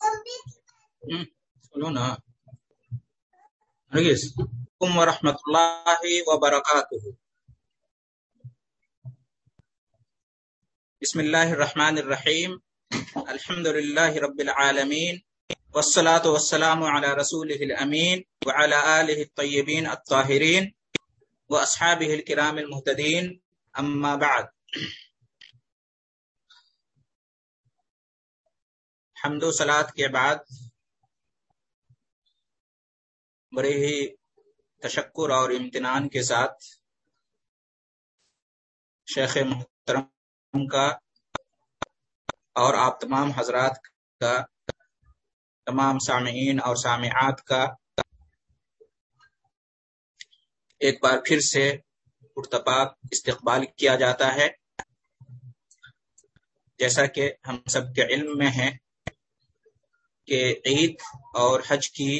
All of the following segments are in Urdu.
سنو نا نرگس ورحمۃ اللہ وبرکاتہ بسم اللہ الرحمن الرحیم الحمد للہ رب العالمین والصلاة والسلام على رسوله الأمين وعلى آله الطيبين الطاهرين وأصحابه الكرام المهتدين أما بعد حمد و سلاد کے بعد بڑے ہی تشکر اور امتنان کے ساتھ شیخ محترم کا اور آپ تمام حضرات کا، تمام سامعین اور سامعات کا ایک بار پھر سے پرتپاک استقبال کیا جاتا ہے۔ جیسا کہ ہم سب کے علم میں ہے کہ عید اور حج کی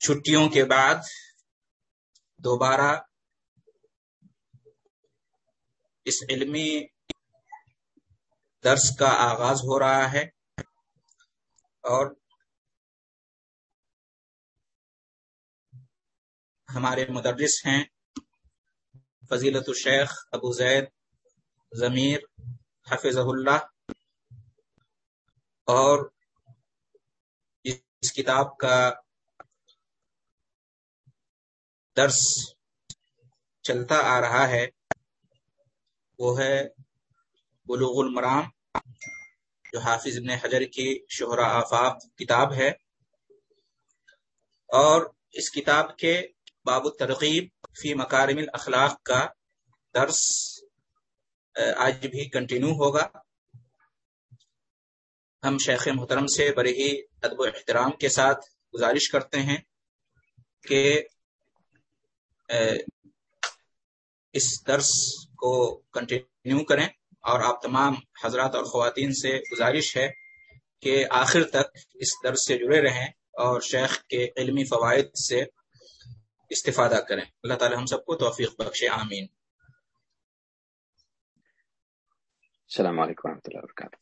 چھٹیوں کے بعد دوبارہ اس علمی درس کا آغاز ہو رہا ہے اور ہمارے مدرس ہیں فضیلت الشیخ ابو زید ضمیر حفظ اللہ اور اس کتاب کا درس چلتا آ رہا ہے۔ وہ ہے بلوغ المرام، جو حافظ ابن حجر کی شہرا آفاق کتاب ہے۔ اور اس کتاب کے باب الترغیب فی مکارم الاخلاق کا درس آج بھی کنٹینیو ہوگا۔ ہم شیخ محترم سے بڑے ہی ادب و احترام کے ساتھ گزارش کرتے ہیں کہ اس درس کو کنٹینیو کریں اور آپ تمام حضرات اور خواتین سے گزارش ہے کہ آخر تک اس درس سے جڑے رہیں اور شیخ کے علمی فوائد سے استفادہ کریں۔ اللہ تعالی ہم سب کو توفیق بخش آمین۔ السلام علیکم و اللہ وبرکاتہ۔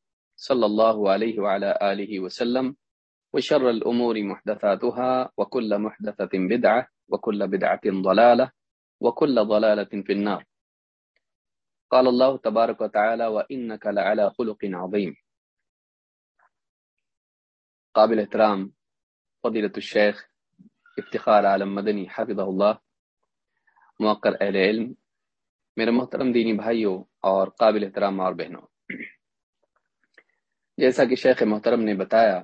صلى الله عليه وعلى آله وسلم وشر الأمور محدثاتها وكل محدثة بدعة وكل بدعة ضلالة وكل ضلالة في النار. قال الله تبارك وتعالى وإنك لعلى خلق عظيم. قابل احترام فضيلة الشيخ افتخار عالم مدنی حفظہ اللہ موقر اہل علم میرے محترم دینی بھائیوں اور قابل احترام اور بہنوں جیسا کہ شیخ محترم نے بتایا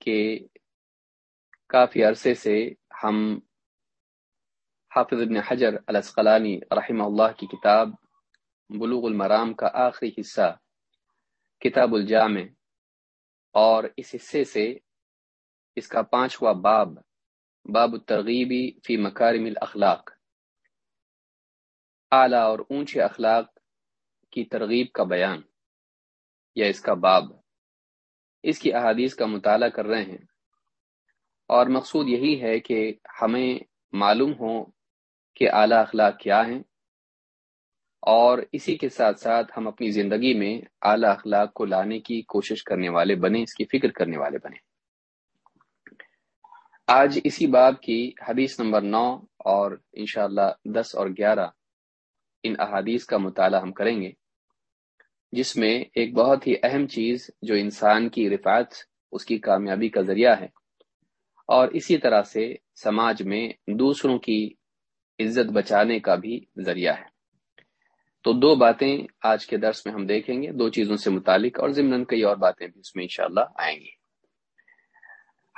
کہ کافی عرصے سے ہم حافظ ابن حجر الاسقلانی رحمہ اللہ کی کتاب بلوغ المرام کا آخری حصہ کتاب الجامع اور اس حصے سے اس کا پانچواں باب باب الترغیبی فی مکارم الاخلاق۔ اعلیٰ اور اونچے اخلاق کی ترغیب کا بیان۔ یا اس کا باب، اس کی احادیث کا مطالعہ کر رہے ہیں۔ اور مقصود یہی ہے کہ ہمیں معلوم ہو کہ اعلیٰ اخلاق کیا ہیں اور اسی کے ساتھ ساتھ ہم اپنی زندگی میں اعلیٰ اخلاق کو لانے کی کوشش کرنے والے بنے اس کی فکر کرنے والے بنے آج اسی باب کی حدیث نمبر نو اور انشاءاللہ دس اور گیارہ ان احادیث کا مطالعہ ہم کریں گے۔ جس میں ایک بہت ہی اہم چیز جو انسان کی رفعت، اس کی کامیابی کا ذریعہ ہے۔ اور اسی طرح سے سماج میں دوسروں کی عزت بچانے کا بھی ذریعہ ہے۔ تو دو باتیں آج کے درس میں ہم دیکھیں گے، دو چیزوں سے متعلق، اور ضمن کئی اور باتیں بھی اس میں انشاءاللہ آئیں گی۔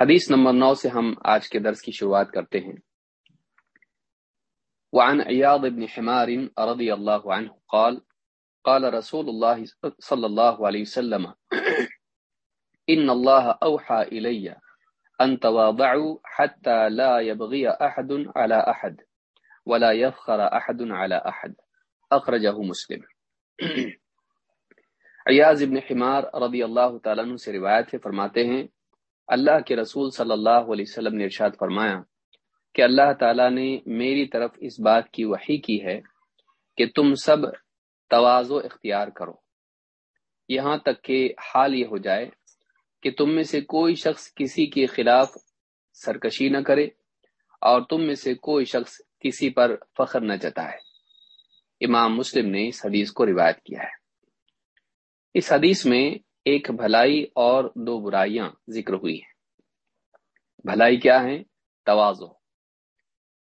حدیث نمبر نو سے ہم آج کے درس کی شروعات کرتے ہیں۔ وعن عیاض بن حمار رضی اللہ عنہ قال قال رسول الله صلى الله عليه وسلم، إن الله أوحى إلي أن تواضعوا حتى لا يبغي أحد على أحد ولا يفخر أحد على أحد أخرجه مسلم۔ عیاض ابن حمار رضی اللہ تعالیٰ عنہ سے روایت ہے، فرماتے ہیں، اللہ کے رسول صلی اللہ علیہ وسلم نے ارشاد فرمایا کہ اللہ تعالیٰ نے میری طرف اس بات کی وحی کی ہے کہ تم سب توازو اختیار کرو۔ یہاں تک کہ حال یہ ہو جائے کہ تم میں سے کوئی شخص کسی کے خلاف سرکشی نہ کرے اور تم میں سے کوئی شخص کسی پر فخر نہ جتائے۔ امام مسلم نے اس حدیث کو روایت کیا ہے۔ اس حدیث میں ایک بھلائی اور دو برائیاں ذکر ہوئی ہیں۔ بھلائی کیا ہے توازو۔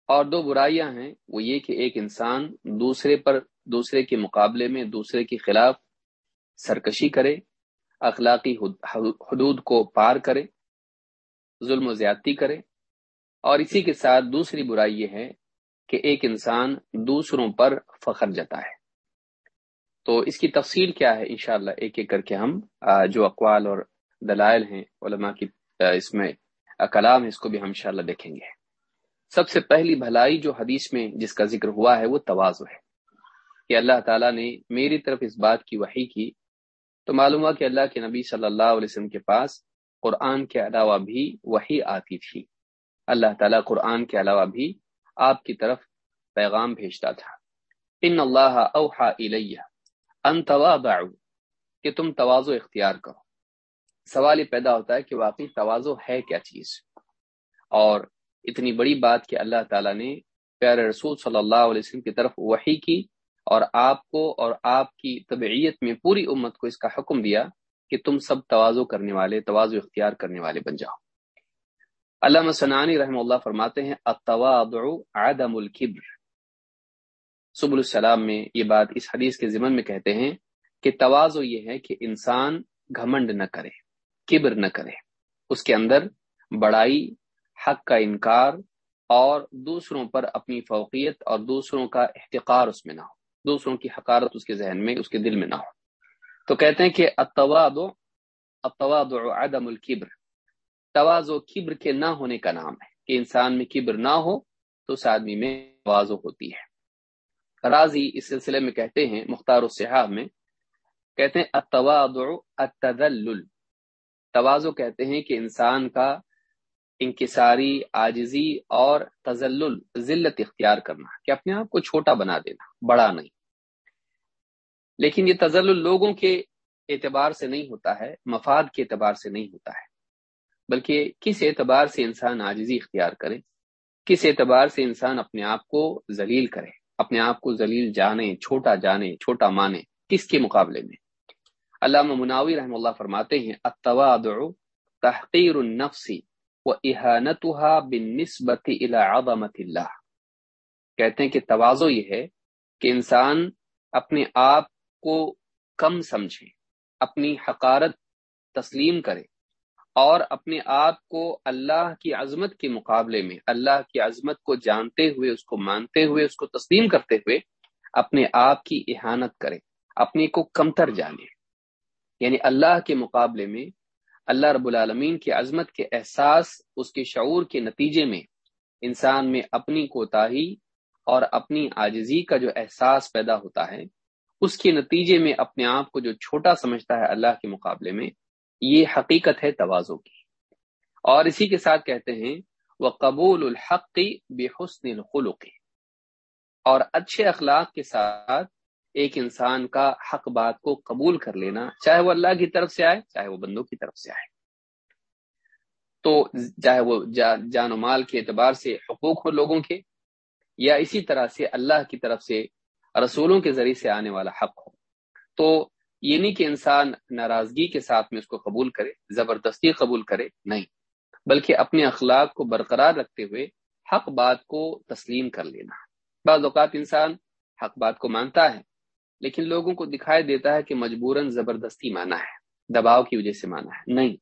اور دو برائیاں ہیں، وہ یہ کہ ایک انسان دوسرے پر دوسرے کے مقابلے میں، دوسرے کے خلاف سرکشی کرے، اخلاقی حدود کو پار کرے، ظلم و زیادتی کرے۔ اور اسی کے ساتھ دوسری برائی یہ ہے کہ ایک انسان دوسروں پر فخر جتا ہے۔ تو اس کی تفصیل کیا ہے انشاءاللہ ایک ایک کر کے ہم جو اقوال اور دلائل ہیں علماء کی اس میں کلام ہے، اس کو بھی ہم انشاءاللہ دیکھیں گے۔ سب سے پہلی بھلائی جو حدیث میں جس کا ذکر ہوا ہے وہ توازو ہے۔ کہ اللہ تعالیٰ نے میری طرف اس بات کی وحی کی، تو معلوم ہوا کہ اللہ کے نبی صلی اللہ علیہ وسلم کے پاس قرآن کے علاوہ بھی وہی آتی تھی۔ اللہ تعالیٰ قرآن کے علاوہ بھی آپ کی طرف پیغام بھیجتا تھا۔ ان اللہ اوحا الیہ ان تواضعوا کہ تم توازو اختیار کرو۔ سوال یہ پیدا ہوتا ہے کہ واقعی توازو ہے کیا چیز؟ اور اتنی بڑی بات کہ اللہ تعالیٰ نے پیارے رسول صلی اللہ علیہ وسلم کی طرف وحی کی اور آپ کو اور آپ کی طبعیت میں پوری امت کو اس کا حکم دیا کہ تم سب توازو کرنے والے، توازو اختیار کرنے والے بن جاؤ۔ علامہ سنانی رحم اللہ فرماتے ہیں، التواضع عدم الكبر۔ سب السلام میں یہ بات اس حدیث کے ضمن میں کہتے ہیں کہ توازو یہ ہے کہ انسان گھمنڈ نہ کرے، کبر نہ کرے۔ اس کے اندر بڑائی، حق کا انکار اور دوسروں پر اپنی فوقیت اور دوسروں کا احتقار اس میں نہ ہو۔ دوسروں کی حقارت اس کے ذہن میں، اس کے دل میں نہ ہو۔ تو کہتے ہیں کہ عدم الکبر توازو کبر کے نہ ہونے کا نام ہے۔ کہ انسان میں کبر نہ ہو تو اس آدمی میں توازو ہوتی ہے۔ راضی اس سلسلے میں کہتے ہیں، مختار الصحاب میں کہتے ہیں التذلل۔ توازو کہتے ہیں کہ انسان کا انکساری آجزی اور تزلل ذلت اختیار کرنا، کہ اپنے آپ کو چھوٹا بنا دینا، بڑا نہیں۔ لیکن یہ تزلل لوگوں کے اعتبار سے نہیں ہوتا ہے، مفاد کے اعتبار سے نہیں ہوتا ہے۔ بلکہ کس اعتبار سے انسان آجزی اختیار کرے؟ کس اعتبار سے انسان اپنے آپ کو ذلیل کرے؟ اپنے آپ کو ذلیل جانے، چھوٹا جانے، چھوٹا مانے، کس کے مقابلے میں؟ علامہ مناوی رحم اللہ فرماتے ہیں، التواضع تحقیر النفس و احانتها بالنسبت الى عظمت اللہ کہتے ہیں کہ توازو یہ ہے کہ انسان اپنے آپ کو کم سمجھے، اپنی حقارت تسلیم کرے اور اپنے آپ کو اللہ کی عظمت کے مقابلے میں، اللہ کی عظمت کو جانتے ہوئے، اس کو مانتے ہوئے، اس کو تسلیم کرتے ہوئے اپنے آپ کی احانت کرے، اپنے کو کمتر جانے۔ یعنی اللہ کے مقابلے میں اللہ رب العالمین کی عظمت کے احساس، اس کے شعور کے نتیجے میں انسان میں اپنی کوتاہی اور اپنی آجزی کا جو احساس پیدا ہوتا ہے، اس کے نتیجے میں اپنے آپ کو جو چھوٹا سمجھتا ہے اللہ کے مقابلے میں، یہ حقیقت ہے توازو کی۔ اور اسی کے ساتھ کہتے ہیں وہ قبول الحق بے حسن الخلق۔ اور اچھے اخلاق کے ساتھ ایک انسان کا حق بات کو قبول کر لینا، چاہے وہ اللہ کی طرف سے آئے، چاہے وہ بندوں کی طرف سے آئے۔ تو چاہے وہ جان و مال کے اعتبار سے حقوق ہو لوگوں کے، یا اسی طرح سے اللہ کی طرف سے، رسولوں کے ذریعے سے آنے والا حق ہو۔ تو یہ نہیں کہ انسان ناراضگی کے ساتھ میں اس کو قبول کرے، زبردستی قبول کرے، نہیں۔ بلکہ اپنے اخلاق کو برقرار رکھتے ہوئے حق بات کو تسلیم کر لینا۔ بعض اوقات انسان حق بات کو مانتا ہے لیکن لوگوں کو دکھائی دیتا ہے کہ مجبوراً زبردستی مانا ہے، دباؤ کی وجہ سے مانا ہے۔ نہیں،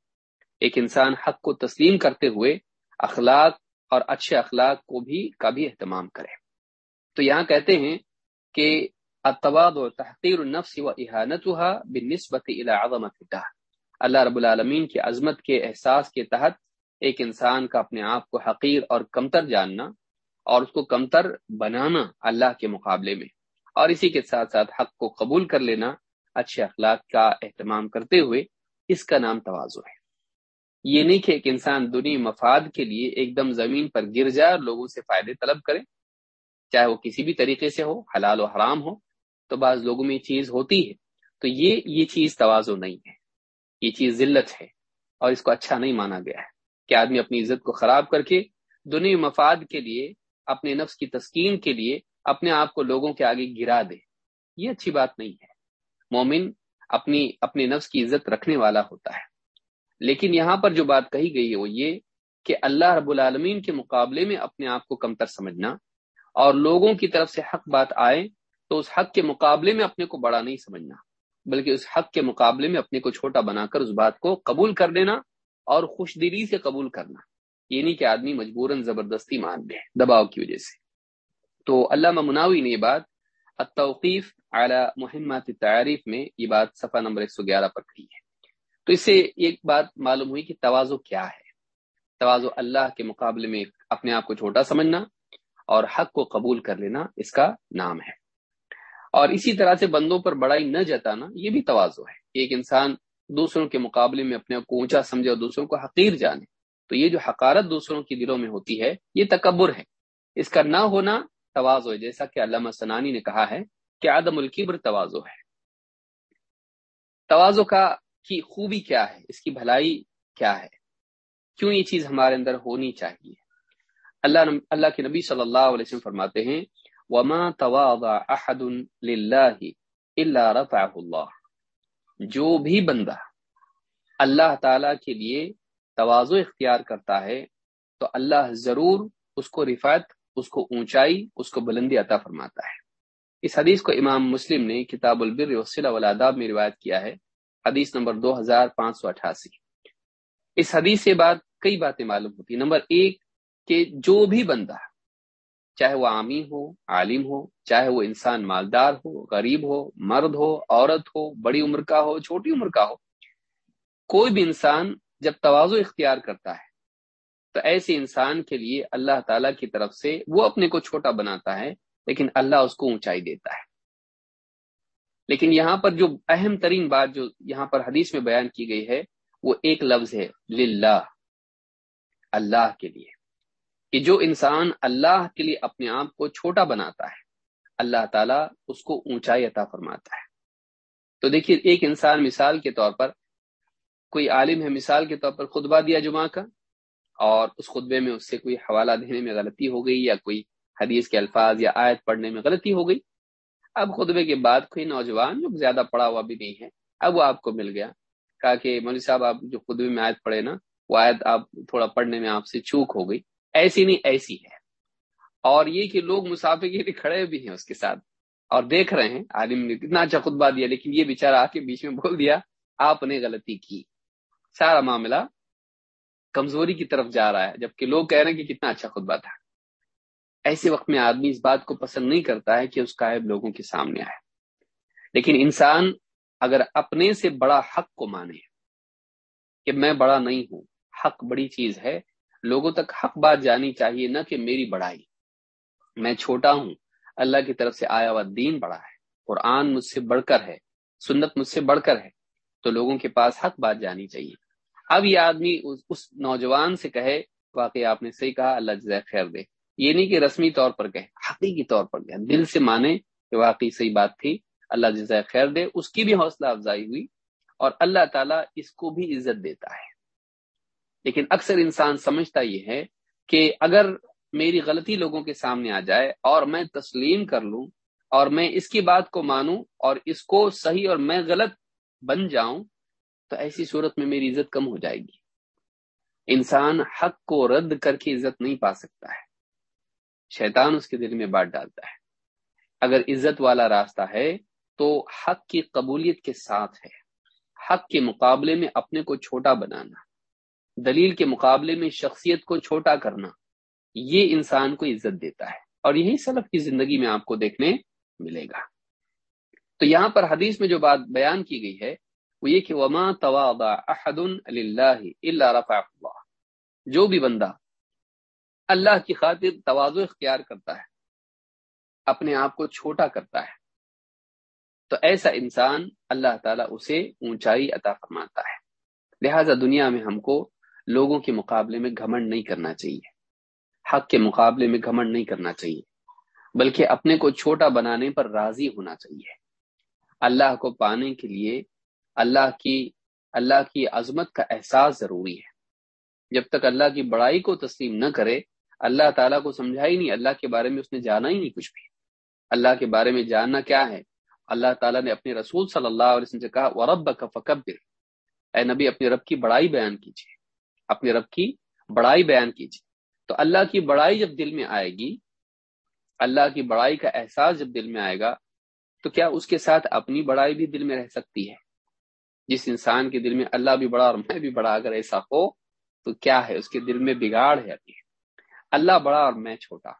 ایک انسان حق کو تسلیم کرتے ہوئے اخلاق اور اچھے اخلاق کو بھی کا بھی اہتمام کرے۔ تو یہاں کہتے ہیں کہ اتواد و تحقیر النفس و احانتها بالنسبت الى عظمت اللہ۔ اللہ رب العالمین کی عظمت کے احساس کے تحت ایک انسان کا اپنے آپ کو حقیر اور کمتر جاننا اور اس کو کمتر بنانا اللہ کے مقابلے میں۔ اور اسی کے ساتھ ساتھ حق کو قبول کر لینا اچھے اخلاق کا اہتمام کرتے ہوئے اس کا نام توازو ہے۔ یہ نہیں کہ ایک انسان دنیا مفاد کے لیے ایک دم زمین پر گر جائے اور لوگوں سے فائدے طلب کرے۔ چاہے وہ کسی بھی طریقے سے ہو، حلال و حرام ہو، تو بعض لوگوں میں یہ چیز ہوتی ہے۔ تو یہ یہ چیز توازو نہیں ہے۔ یہ چیز ذلت ہے اور اس کو اچھا نہیں مانا گیا ہے۔ کہ آدمی اپنی عزت کو خراب کر کے دنیا مفاد کے لیے، اپنے نفس کی تسکین کے لیے اپنے آپ کو لوگوں کے آگے گرا دے۔ یہ اچھی بات نہیں ہے۔ مومن اپنی، اپنے نفس کی عزت رکھنے والا ہوتا ہے۔ لیکن یہاں پر جو بات کہی گئی ہے وہ یہ کہ اللہ رب العالمین کے مقابلے میں اپنے آپ کو کمتر سمجھنا اور لوگوں کی طرف سے حق بات آئے تو اس حق کے مقابلے میں اپنے کو بڑا نہیں سمجھنا، بلکہ اس حق کے مقابلے میں اپنے کو چھوٹا بنا کر اس بات کو قبول کر دینا اور خوش دلی سے قبول کرنا۔ یہ نہیں کہ آدمی مجبوراً زبردستی مان لے، دباؤ کی وجہ سے۔ تو علامہ مناوی نے یہ بات التوقیف اعلی محمت تعریف میں یہ بات صفحہ نمبر 111 پر کہی ہے۔ تو اس سے ایک بات معلوم ہوئی کہ توازو کیا ہے۔ توازو اللہ کے مقابلے میں اپنے آپ کو چھوٹا سمجھنا اور حق کو قبول کر لینا اس کا نام ہے۔ اور اسی طرح سے بندوں پر بڑائی نہ جتانا یہ بھی توازو ہے۔ ایک انسان دوسروں کے مقابلے میں اپنے آپ کو اونچا سمجھے اور دوسروں کو حقیر جانے، تو یہ جو حقارت دوسروں کی دلوں میں ہوتی ہے، یہ تکبر ہے۔ اس کا نہ ہونا توازو ہے جیسا کہ علامہ سنانی نے کہا ہے کہ عدم القبر توازو ہے۔ توازو کا کی خوبی کیا ہے؟ اس کی بھلائی کیا ہے؟ کیوں یہ چیز ہمارے اندر ہونی چاہیے؟ اللہ اللہ کے نبی صلی اللہ علیہ وسلم فرماتے ہیں، وما تواضع احد الا رفعه اللہ جو بھی بندہ اللہ تعالی کے لیے توازو اختیار کرتا ہے، تو اللہ ضرور اس کو رفعت اس کو اونچائی، اس کو بلندی عطا فرماتا ہے۔ اس حدیث کو امام مسلم نے کتاب البر وسیلہ والاداب میں روایت کیا ہے۔ حدیث نمبر دو ہزار پانچ سو اٹھاسی۔ اس حدیث سے بعد کئی باتیں معلوم ہوتی نمبر ایک، کہ جو بھی بندہ چاہے وہ عامی ہو، عالم ہو، چاہے وہ انسان مالدار ہو، غریب ہو، مرد ہو، عورت ہو، بڑی عمر کا ہو، چھوٹی عمر کا ہو، کوئی بھی انسان جب توازو اختیار کرتا ہے تو ایسے انسان کے لیے اللہ تعالی کی طرف سے وہ اپنے کو چھوٹا بناتا ہے، لیکن اللہ اس کو اونچائی دیتا ہے۔ لیکن یہاں پر جو اہم ترین بات جو یہاں پر حدیث میں بیان کی گئی ہے، وہ ایک لفظ ہے، للہ، اللہ کے لیے۔ کہ جو انسان اللہ کے لیے اپنے آپ کو چھوٹا بناتا ہے، اللہ تعالیٰ اس کو اونچائی عطا فرماتا ہے۔ تو دیکھیے، ایک انسان مثال کے طور پر، کوئی عالم ہے مثال کے طور پر خطبہ دیا جمعہ کا اور اس خطبے میں اس سے کوئی حوالہ دینے میں غلطی ہو گئی یا کوئی حدیث کے الفاظ یا آیت پڑھنے میں غلطی ہو گئی؟ اب خطبے کے بعد کوئی نوجوان جو زیادہ پڑھا ہوا بھی نہیں ہے، اب وہ آپ کو مل گیا۔ کہا کہ مولوی صاحب، آپ جو خطبے میں آیت پڑھے نا، وہ آیت آپ تھوڑا پڑھنے میں آپ سے چوک ہو گئی۔ ایسی نہیں، ایسی ہے۔ اور یہ کہ لوگ مسافر کے لیے کھڑے بھی ہیں اس کے ساتھ اور دیکھ رہے ہیں۔ عالم نے کتنا اچھا خطبہ دیا، لیکن یہ بےچارا آ کے بیچ میں بول دیا، آپ نے غلطی کی۔ سارا معاملہ کمزوری کی طرف جا رہا ہے، جبکہ لوگ کہہ رہے ہیں کہ کتنا اچھا خطبہ تھا ایسے وقت میں آدمی اس بات کو پسند نہیں کرتا ہے کہ اس کا لوگوں کے سامنے آئے۔ لیکن انسان اگر اپنے سے بڑا حق کو مانے کہ میں بڑا نہیں ہوں، حق بڑی چیز ہے، لوگوں تک حق بات جانی چاہیے، نہ کہ میری بڑائی۔ میں چھوٹا ہوں، اللہ کی طرف سے آیا ہوا دین بڑا ہے، قرآن مجھ سے بڑھ کر ہے، سنت مجھ سے بڑھ کر ہے، تو لوگوں کے پاس حق بات جانی چاہیے۔ اب یہ آدمی اس نوجوان سے کہے، واقعی آپ نے صحیح کہا، اللہ جزائے خیر دے۔ یہ نہیں کہ رسمی طور پر کہے، حقیقی طور پر کہے۔ دل سے مانے کہ واقعی صحیح بات تھی، اللہ جزائے خیر دے۔ اس کی بھی حوصلہ افزائی ہوئی اور اللہ تعالیٰ اس کو بھی عزت دیتا ہے۔ لیکن اکثر انسان سمجھتا یہ ہے کہ اگر میری غلطی لوگوں کے سامنے آ جائے اور میں تسلیم کر لوں اور میں اس کی بات کو مانوں اور اس کو صحیح اور میں غلط بن جاؤں تو ایسی صورت میں میری عزت کم ہو جائے گی۔ انسان حق کو رد کر کے عزت نہیں پا سکتا ہے۔ شیطان اس کے دل میں بانٹ ڈالتا ہے۔ اگر عزت والا راستہ ہے تو حق کی قبولیت کے ساتھ ہے۔ حق کے مقابلے میں اپنے کو چھوٹا بنانا، دلیل کے مقابلے میں شخصیت کو چھوٹا کرنا، یہ انسان کو عزت دیتا ہے۔ اور یہی سلف کی زندگی میں آپ کو دیکھنے ملے گا۔ تو یہاں پر حدیث میں جو بات بیان کی گئی ہے وہ یہ کہ وما احد اللہ رفع اللہ جو بھی بندہ اللہ کی خاطر توازو اختیار کرتا ہے، اپنے آپ کو چھوٹا کرتا ہے، تو ایسا انسان اللہ تعالیٰ اسے اونچائی عطا فرماتا ہے۔ لہذا دنیا میں ہم کو لوگوں کے مقابلے میں گھمنڈ نہیں کرنا چاہیے۔ حق کے مقابلے میں گھمنڈ نہیں کرنا چاہیے، بلکہ اپنے کو چھوٹا بنانے پر راضی ہونا چاہیے۔ اللہ کو پانے کے لیے اللہ کی اللہ کی عظمت کا احساس ضروری ہے۔ جب تک اللہ کی بڑائی کو تسلیم نہ کرے، اللہ تعالیٰ کو سمجھا ہی نہیں، اللہ کے بارے میں اس نے جانا ہی نہیں کچھ بھی۔ اللہ کے بارے میں جاننا کیا ہے؟ اللہ تعالیٰ نے اپنے رسول صلی اللہ علیہ وسلم سے کہا ورب کا فکبر اے نبی اپنے رب کی بڑائی بیان کیجیے اپنے رب کی بڑائی بیان کیجیے تو اللہ کی بڑائی جب دل میں آئے گی، اللہ کی بڑائی کا احساس جب دل میں آئے گا، تو کیا اس کے ساتھ اپنی بڑائی بھی دل میں رہ سکتی ہے؟ جس انسان کے دل میں اللہ بھی بڑا اور میں بھی بڑا اگر ایسا ہو، تو کیا ہے؟ اس کے دل میں بگاڑ ہے ابھی۔ اللہ بڑا اور میں چھوٹا۔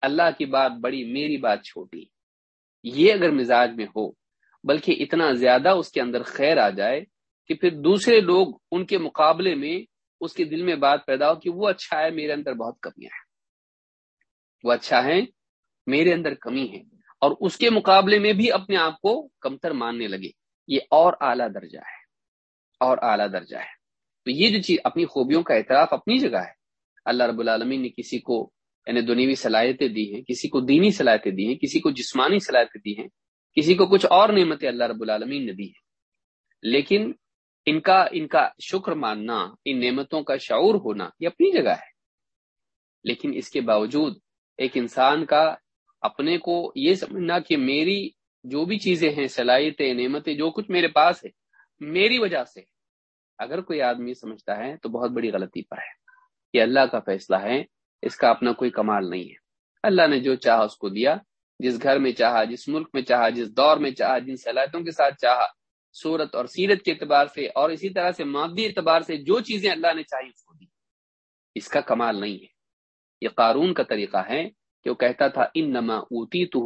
اللہ کی بات بڑی، میری بات چھوٹی۔ یہ اگر مزاج میں ہو، بلکہ اتنا زیادہ اس کے اندر خیر آ جائے کہ پھر دوسرے لوگ ان کے مقابلے میں اس کے دل میں بات پیدا ہو کہ وہ اچھا ہے، میرے اندر بہت کمیاں ہیں وہ اچھا ہے، میرے اندر کمی ہے۔ اور اس کے مقابلے میں بھی اپنے آپ کو کمتر ماننے لگے۔ یہ اور اعلیٰ درجہ ہے، اور اعلیٰ درجہ ہے۔ تو یہ جو چیز، اپنی خوبیوں کا اعتراف اپنی جگہ ہے۔ اللہ رب العالمین نے کسی کو یعنی دنیوی صلاحیتیں دی ہیں، کسی کو دینی صلاحیتیں دی ہیں، کسی کو جسمانی صلاحیتیں دی ہیں، کسی کو کچھ اور نعمتیں اللہ رب العالمین نے دی ہیں۔ لیکن ان کا ان کا شکر ماننا، ان نعمتوں کا شعور ہونا، یہ اپنی جگہ ہے۔ لیکن اس کے باوجود ایک انسان کا اپنے کو یہ سمجھنا کہ میری جو بھی چیزیں ہیں، صلاحیتیں، نعمتیں، جو کچھ میرے پاس ہے، میری وجہ سے اگر کوئی آدمی سمجھتا ہے تو بہت بڑی غلطی پر ہے یہ اللہ کا فیصلہ ہے، اس کا اپنا کوئی کمال نہیں ہے۔ اللہ نے جو چاہا اس کو دیا، جس گھر میں چاہا، جس ملک میں چاہا، جس دور میں چاہا، جن صلاحیتوں کے ساتھ چاہا، صورت اور سیرت کے اعتبار سے اور اسی طرح سے مادی اعتبار سے جو چیزیں اللہ نے چاہی اس کو دی۔ اس کا کمال نہیں ہے۔ یہ قارون کا طریقہ ہے کہ وہ کہتا تھا ان نما اوتی تو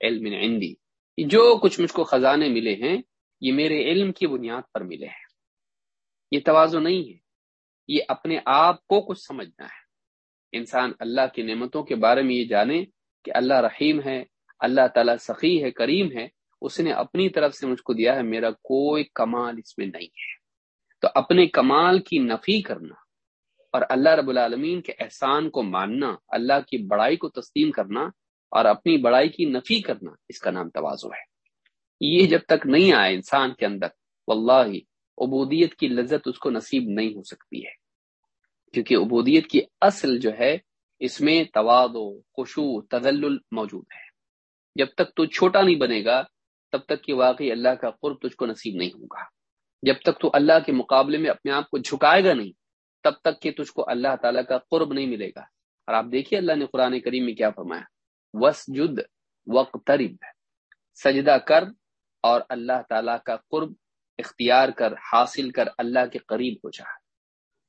علم عندی جو کچھ مجھ کو خزانے ملے ہیں، یہ میرے علم کی بنیاد پر ملے ہیں۔ یہ توازو نہیں ہے۔ یہ اپنے آپ کو کچھ سمجھنا ہے۔ انسان اللہ کی نعمتوں کے بارے میں یہ جانے کہ اللہ رحیم ہے، اللہ تعالیٰ سخی ہے، کریم ہے۔ اس نے اپنی طرف سے مجھ کو دیا ہے، میرا کوئی کمال اس میں نہیں ہے۔ تو اپنے کمال کی نفی کرنا اور اللہ رب العالمین کے احسان کو ماننا، اللہ کی بڑائی کو تسلیم کرنا اور اپنی بڑائی کی نفی کرنا اس کا نام توازو ہے۔ یہ جب تک نہیں آئے انسان کے اندر، واللہ عبودیت کی لذت اس کو نصیب نہیں ہو سکتی ہے۔ کیونکہ عبودیت کی اصل جو ہے، اس میں تواد و خوشو تزل موجود ہے۔ جب تک تو چھوٹا نہیں بنے گا، تب تک کہ واقعی اللہ کا قرب تجھ کو نصیب نہیں ہوگا۔ جب تک تو اللہ کے مقابلے میں اپنے آپ کو جھکائے گا نہیں، تب تک کہ تجھ کو اللہ تعالیٰ کا قرب نہیں ملے گا۔ اور آپ دیکھیے اللہ نے قرآن کریم میں کیا فرمایا۔ وس جد وقترب سجدہ کر اور اللہ تعالیٰ کا قرب اختیار کر، حاصل کر، اللہ کے قریب ہو جا۔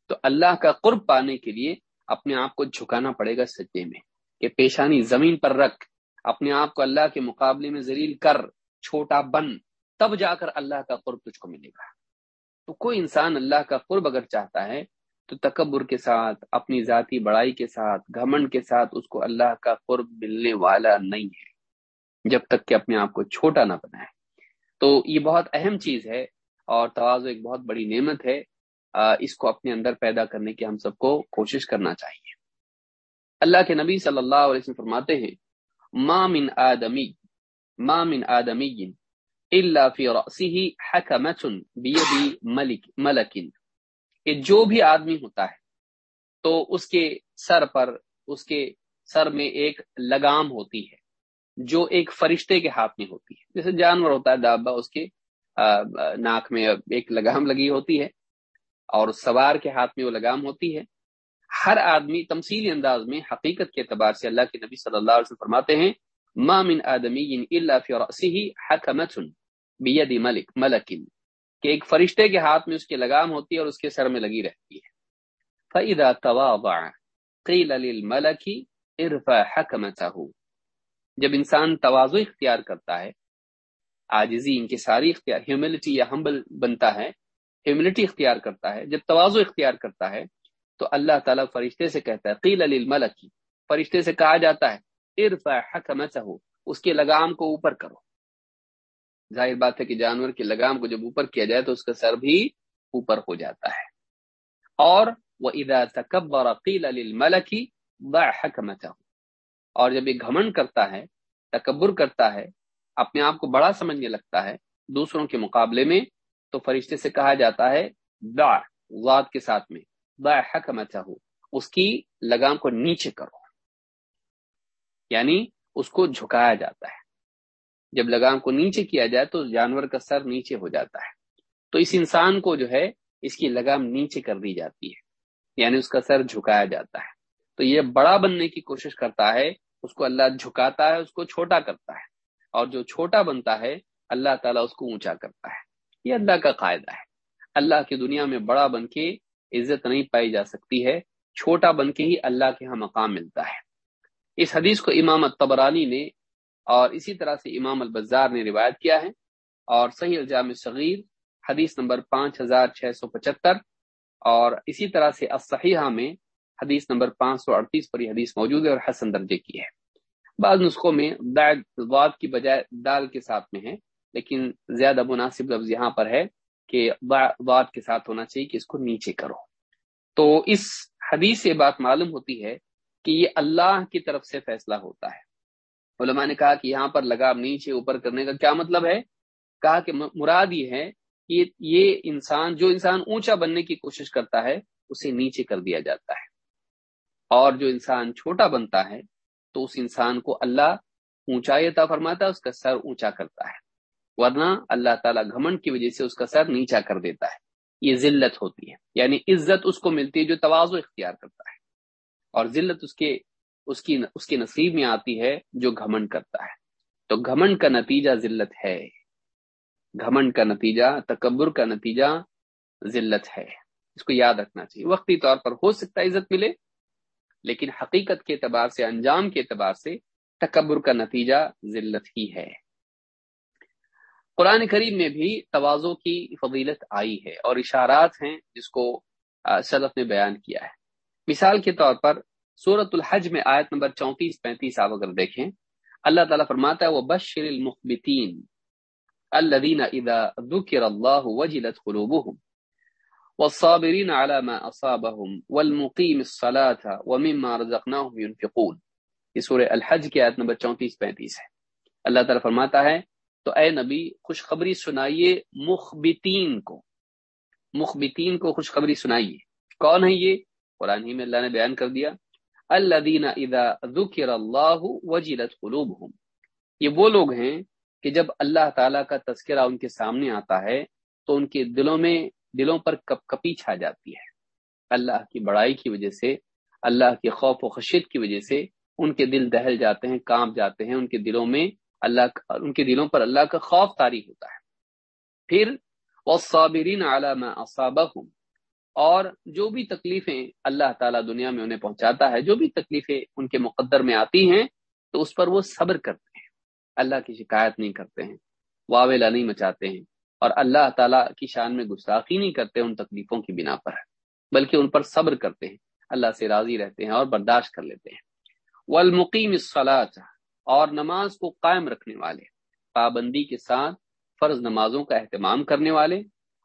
تو اللہ کا قرب پانے کے لیے اپنے آپ کو جھکانا پڑے گا سجدے میں، کہ پیشانی زمین پر رکھ، اپنے آپ کو اللہ کے مقابلے میں ذلیل کر، چھوٹا بن، تب جا کر اللہ کا قرب تجھ کو ملے گا۔ تو کوئی انسان اللہ کا قرب اگر چاہتا ہے تو تکبر کے ساتھ، اپنی ذاتی بڑائی کے ساتھ، گھمنڈ کے ساتھ اس کو اللہ کا قرب ملنے والا نہیں ہے، جب تک کہ اپنے آپ کو چھوٹا نہ بنائے۔ تو یہ بہت اہم چیز ہے اور توازو ایک بہت بڑی نعمت ہے۔ اس کو اپنے اندر پیدا کرنے کی ہم سب کو کوشش کرنا چاہیے۔ اللہ کے نبی صلی اللہ علیہ وسلم فرماتے ہیں، ما من آدمی، ما من آدمی الا فی رأسه حکمت بید ملک، ملکن. کہ جو بھی آدمی ہوتا ہے، تو اس کے سر پر، اس کے سر میں ایک لگام ہوتی ہے، جو ایک فرشتے کے ہاتھ میں ہوتی ہے۔ جیسے جانور ہوتا ہے، دابا، اس کے ناک میں ایک لگام لگی ہوتی ہے اور سوار کے ہاتھ میں وہ لگام ہوتی ہے۔ ہر آدمی تمثیلی انداز میں، حقیقت کے اعتبار سے اللہ کے نبی صلی اللہ علیہ وسلم فرماتے ہیں، ما من آدمی الا فی رأسه حکمت بید ملک، ملکن. کہ ایک فرشتے کے ہاتھ میں اس کی لگام ہوتی ہے اور اس کے سر میں لگی رہتی ہے۔ فَإِذَا تَوَاضَعَ قِيلَ لِلْمَلَكِ حَكَمَتَهُ۔ جب انسان توازو اختیار کرتا ہے آجزی ان کی ساری اختیار ہیوملٹی یا ہمبل بنتا ہے ہیوملٹی اختیار کرتا ہے۔ جب توازو اختیار کرتا ہے، تو اللہ تعالیٰ فرشتے سے کہتا ہے قیل الملکی فرشتے سے کہا جاتا ہے، ارفع حکمتہو اس کے لگام کو اوپر کرو۔ ظاہر بات ہے کہ جانور کے لگام کو جب اوپر کیا جائے تو اس کا سر بھی اوپر ہو جاتا ہے۔ اور وہ ادا تکبر قیل الملکی ضع حکمتہو اور جب یہ گھمنڈ کرتا ہے، تکبر کرتا ہے، اپنے آپ کو بڑا سمجھنے لگتا ہے دوسروں کے مقابلے میں، تو فرشتے سے کہا جاتا ہے ذات کے ساتھ میں۔ اس کی لگام کو نیچے کرو۔ یعنی اس کو جھکایا جاتا ہے۔ جب لگام کو نیچے کیا جائے تو جانور کا سر نیچے ہو جاتا ہے۔ تو اس انسان کو جو ہے، اس کی لگام نیچے کر دی جاتی ہے یعنی اس کا سر جھکایا جاتا ہے۔ تو یہ بڑا بننے کی کوشش کرتا ہے، اس کو اللہ جھکاتا ہے، اس کو چھوٹا کرتا ہے۔ اور جو چھوٹا بنتا ہے، اللہ تعالیٰ اس کو اونچا کرتا ہے۔ یہ اللہ کا قاعدہ ہے۔ اللہ کی دنیا میں بڑا بن کے عزت نہیں پائی جا سکتی ہے، چھوٹا بن کے ہی اللہ کے ہاں مقام ملتا ہے۔ اس حدیث کو امام الطبرانی نے اور اسی طرح سے امام البزار نے روایت کیا ہے اور صحیح الجام صغیر حدیث نمبر پانچ ہزار چھ سو پچہتر، اور اسی طرح سے الصحیحہ میں حدیث نمبر پانچ سو اڑتیس پر یہ حدیث موجود ہے اور حسن درجے کی ہے۔ بعض نسخوں میں واد کی بجائے دال کے ساتھ میں ہے، لیکن زیادہ مناسب لفظ یہاں پر ہے کہ واد کے ساتھ ہونا چاہیے کہ اس کو نیچے کرو۔ تو اس حدیث سے بات معلوم ہوتی ہے کہ یہ اللہ کی طرف سے فیصلہ ہوتا ہے۔ علماء نے کہا کہ یہاں پر لگام نیچے اوپر کرنے کا کیا مطلب ہے؟ کہا کہ مراد یہ ہے کہ یہ انسان، جو انسان اونچا بننے کی کوشش کرتا ہے، اسے نیچے کر دیا جاتا ہے۔ اور جو انسان چھوٹا بنتا ہے، تو اس انسان کو اللہ اونچائی عطا فرماتا ہے، اس کا سر اونچا کرتا ہے۔ ورنہ اللہ تعالیٰ گھمنڈ کی وجہ سے اس کا سر نیچا کر دیتا ہے۔ یہ ذلت ہوتی ہے۔ یعنی عزت اس کو ملتی ہے جو توازو اختیار کرتا ہے۔ اور ذلت اس کے اس کی اس کے نصیب میں آتی ہے جو گھمنڈ کرتا ہے۔ تو گھمنڈ کا نتیجہ ذلت ہے۔ گھمنڈ کا نتیجہ، تکبر کا نتیجہ ذلت ہے۔ اس کو یاد رکھنا چاہیے۔ وقتی طور پر ہو سکتا ہے عزت ملے، لیکن حقیقت کے اعتبار سے، انجام کے اعتبار سے تکبر کا نتیجہ ذلت ہی ہے۔ قرآن کریم میں بھی توازو کی فضیلت آئی ہے اور اشارات ہیں جس کو صدف نے بیان کیا ہے۔ مثال کے طور پر سورت الحج میں آیت نمبر چونتیس پینتیس آپ اگر دیکھیں، اللہ تعالیٰ فرماتا ہے وہ بشر المخبتین الذين اذا ذكر الله وجلت قلوبهم والصابرين على ما اصابهم والمقيم الصلاه ومما رزقناهم ينفقون۔ یہ سورہ الحج کی آیت نمبر 34 35 ہے۔ اللہ تعالی فرماتا ہے، تو اے نبی، خوشخبری سنائیے مخبتین کو۔ مخبتین کو خوشخبری سنائیے۔ کون ہے یہ؟ قرآن ہی میں اللہ نے بیان کر دیا۔ الذين اذا ذكر الله وجلت قلوبهم یہ وہ لوگ ہیں کہ جب اللہ تعالیٰ کا تذکرہ ان کے سامنے آتا ہے تو ان کے دلوں میں دلوں پر کپ کپی چھا جاتی ہے۔ اللہ کی بڑائی کی وجہ سے، اللہ کے خوف و خشیت کی وجہ سے ان کے دل دہل جاتے ہیں، کانپ جاتے ہیں، ان کے دلوں میں اللہ ان کے دلوں پر اللہ کا خوف طاری ہوتا ہے۔ پھر وہ صابرین علامہ ہوں اور جو بھی تکلیفیں اللہ تعالیٰ دنیا میں انہیں پہنچاتا ہے، جو بھی تکلیفیں ان کے مقدر میں آتی ہیں، تو اس پر وہ صبر کرتے ہیں۔ اللہ کی شکایت نہیں کرتے ہیں، واویلا نہیں مچاتے ہیں اور اللہ تعالیٰ کی شان میں گستاخی نہیں کرتے ان تکلیفوں کی بنا پر، بلکہ ان پر صبر کرتے ہیں۔ اللہ سے راضی رہتے ہیں اور برداشت کر لیتے ہیں۔ والمقیم الصلاۃ اور نماز کو قائم رکھنے والے، پابندی کے ساتھ فرض نمازوں کا اہتمام کرنے والے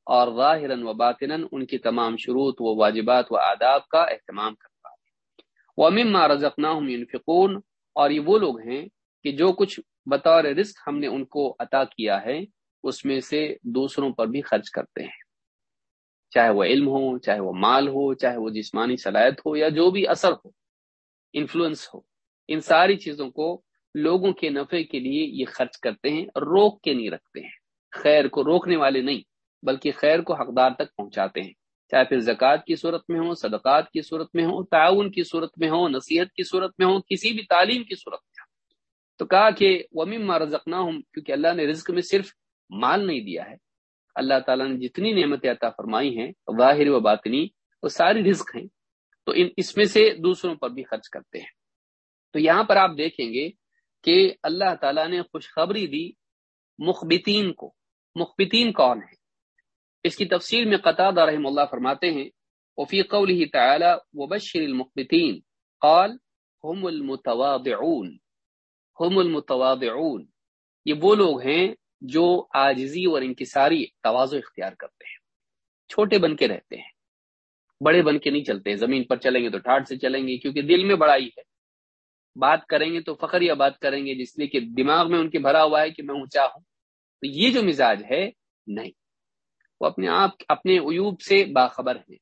اور ظاہرا و باطنا ان کی تمام شروط و واجبات و آداب کا اہتمام کرنے والے ومما رزقناهم ينفقون، اور یہ وہ لوگ ہیں کہ جو کچھ بطور رزق ہم نے ان کو عطا کیا ہے، اس میں سے دوسروں پر بھی خرچ کرتے ہیں۔ چاہے وہ علم ہو، چاہے وہ مال ہو، چاہے وہ جسمانی صلاحیت ہو یا جو بھی اثر ہو انفلوئنس ہو، ان ساری چیزوں کو لوگوں کے نفع کے لیے یہ خرچ کرتے ہیں، روک کے نہیں رکھتے ہیں۔ خیر کو روکنے والے نہیں بلکہ خیر کو حقدار تک پہنچاتے ہیں۔ چاہے پھر زکوٰۃ کی صورت میں ہو صدقات کی صورت میں ہو تعاون کی صورت میں ہو نصیحت کی صورت میں ہو کسی بھی تعلیم کی صورت میں ہو تو کہا کہ ومیم رزقنا ہوں کیونکہ اللہ نے رزق میں صرف مال نہیں دیا ہے۔ اللہ تعالیٰ نے جتنی نعمت عطا فرمائی ہیں، ظاہر و باطنی، وہ ساری رزق ہیں۔ تو ان، اس میں سے دوسروں پر بھی خرچ کرتے ہیں۔ تو یہاں پر آپ دیکھیں گے کہ اللہ تعالیٰ نے خوشخبری دی مخبتین کو۔ مخبتین کون ہے اس کی تفصیل میں قطع رحم اللہ فرماتے ہیں، وفی قوله تعالی، وبشر المخبتین قال، هم المتواضعون هم المتواضعون۔ یہ وہ لوگ ہیں جو آجزی اور انکساری توازو اختیار کرتے ہیں۔ چھوٹے بن کے رہتے ہیں، بڑے بن کے نہیں چلتے، زمین پر چلیں گے تو ٹھاٹ سے چلیں گے، کیونکہ دل میں بڑائی ہے۔ بات کریں گے تو فخر یا بات کریں گے، جس لیے کہ دماغ میں ان کے بھرا ہوا ہے کہ میں اونچا ہوں۔ تو یہ جو مزاج ہے، نہیں۔ وہ اپنے آپ اپنے عیوب سے باخبر ہیں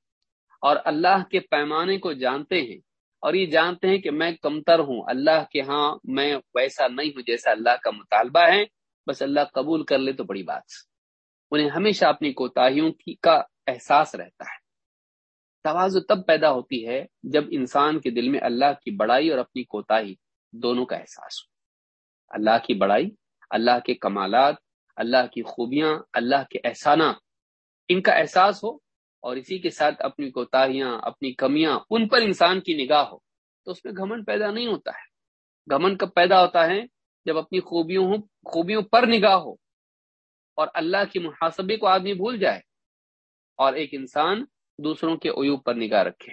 اور اللہ کے پیمانے کو جانتے ہیں اور یہ جانتے ہیں کہ میں کمتر ہوں۔ اللہ کے ہاں میں ویسا نہیں ہوں جیسا اللہ کا مطالبہ ہے۔ بس اللہ قبول کر لے تو بڑی بات۔ انہیں ہمیشہ اپنی کوتاہیوں کی کا احساس رہتا ہے۔ توازو تب پیدا ہوتی ہے جب انسان کے دل میں اللہ کی بڑائی اور اپنی کوتاہی دونوں کا احساس ہو۔ اللہ کی بڑائی، اللہ کے کمالات، اللہ کی خوبیاں، اللہ کے احسانات ان کا احساس ہو اور اسی کے ساتھ اپنی کوتاہیاں، اپنی کمیاں، ان پر انسان کی نگاہ ہو، تو اس میں گھمن پیدا نہیں ہوتا ہے۔ گھمن کب پیدا ہوتا ہے؟ جب اپنی خوبیوں خوبیوں پر نگاہ ہو اور اللہ کی محاسبے کو آدمی بھول جائے اور ایک انسان دوسروں کے عیوب پر نگاہ رکھے۔